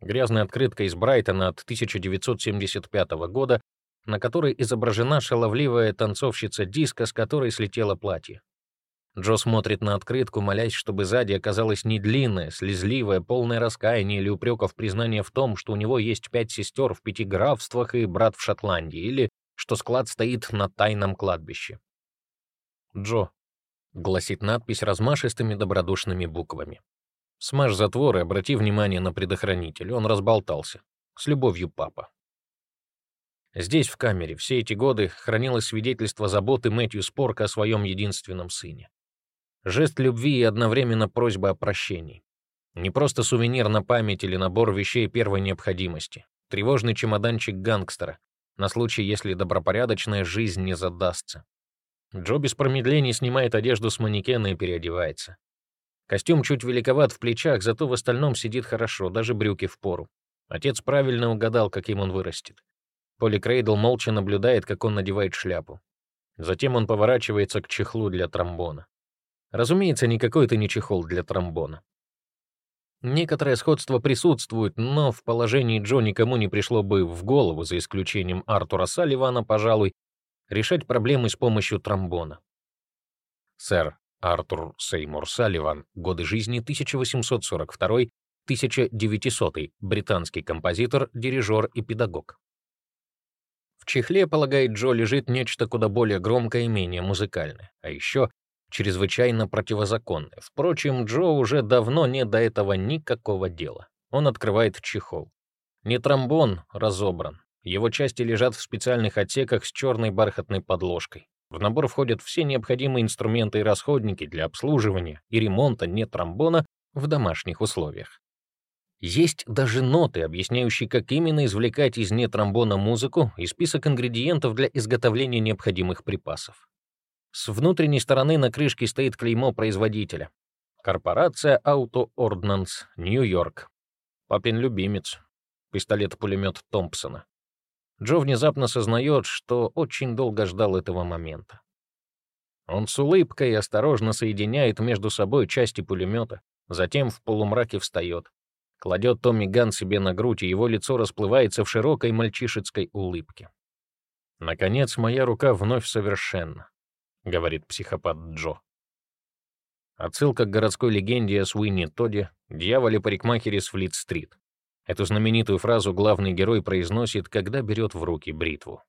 Грязная открытка из Брайтона от 1975 года, на которой изображена шаловливая танцовщица диска, с которой слетело платье. Джо смотрит на открытку, молясь, чтобы сзади оказалось не длинное, слезливое, полное раскаяние или упреков признания в том, что у него есть пять сестер в пяти графствах и брат в Шотландии, или что склад стоит на тайном кладбище. Джо», — гласит надпись размашистыми добродушными буквами. «Смажь затвор и обрати внимание на предохранитель, он разболтался. С любовью, папа». Здесь, в камере, все эти годы хранилось свидетельство заботы Мэтью Спорка о своем единственном сыне. Жест любви и одновременно просьба о прощении. Не просто сувенир на память или набор вещей первой необходимости. Тревожный чемоданчик гангстера, на случай, если добропорядочная жизнь не задастся. Джо без промедлений снимает одежду с манекена и переодевается. Костюм чуть великоват в плечах, зато в остальном сидит хорошо, даже брюки в пору. Отец правильно угадал, каким он вырастет. Поли Крейдл молча наблюдает, как он надевает шляпу. Затем он поворачивается к чехлу для тромбона. Разумеется, никакой это не чехол для тромбона. Некоторое сходство присутствует, но в положении Джо никому не пришло бы в голову, за исключением Артура Салливана, пожалуй, решать проблемы с помощью тромбона. Сэр Артур Сеймур Салливан, годы жизни 1842-1900, британский композитор, дирижер и педагог. В чехле, полагает Джо, лежит нечто куда более громкое и менее музыкальное, а еще чрезвычайно противозаконное. Впрочем, Джо уже давно не до этого никакого дела. Он открывает чехол. Не тромбон разобран. Его части лежат в специальных отсеках с черной бархатной подложкой. В набор входят все необходимые инструменты и расходники для обслуживания и ремонта не тромбона в домашних условиях. Есть даже ноты, объясняющие, как именно извлекать из нетромбона музыку и список ингредиентов для изготовления необходимых припасов. С внутренней стороны на крышке стоит клеймо производителя. Корпорация Auto Ordnance, Нью-Йорк. Папин любимец. Пистолет-пулемет Томпсона. Джо внезапно сознает, что очень долго ждал этого момента. Он с улыбкой осторожно соединяет между собой части пулемета, затем в полумраке встает, кладет Томми Ган себе на грудь, и его лицо расплывается в широкой мальчишеской улыбке. Наконец, моя рука вновь совершенна. — говорит психопат Джо. Отсылка к городской легенде о Суинни Тоде, дьяволе-парикмахере с Флит-стрит. Эту знаменитую фразу главный герой произносит, когда берет в руки бритву.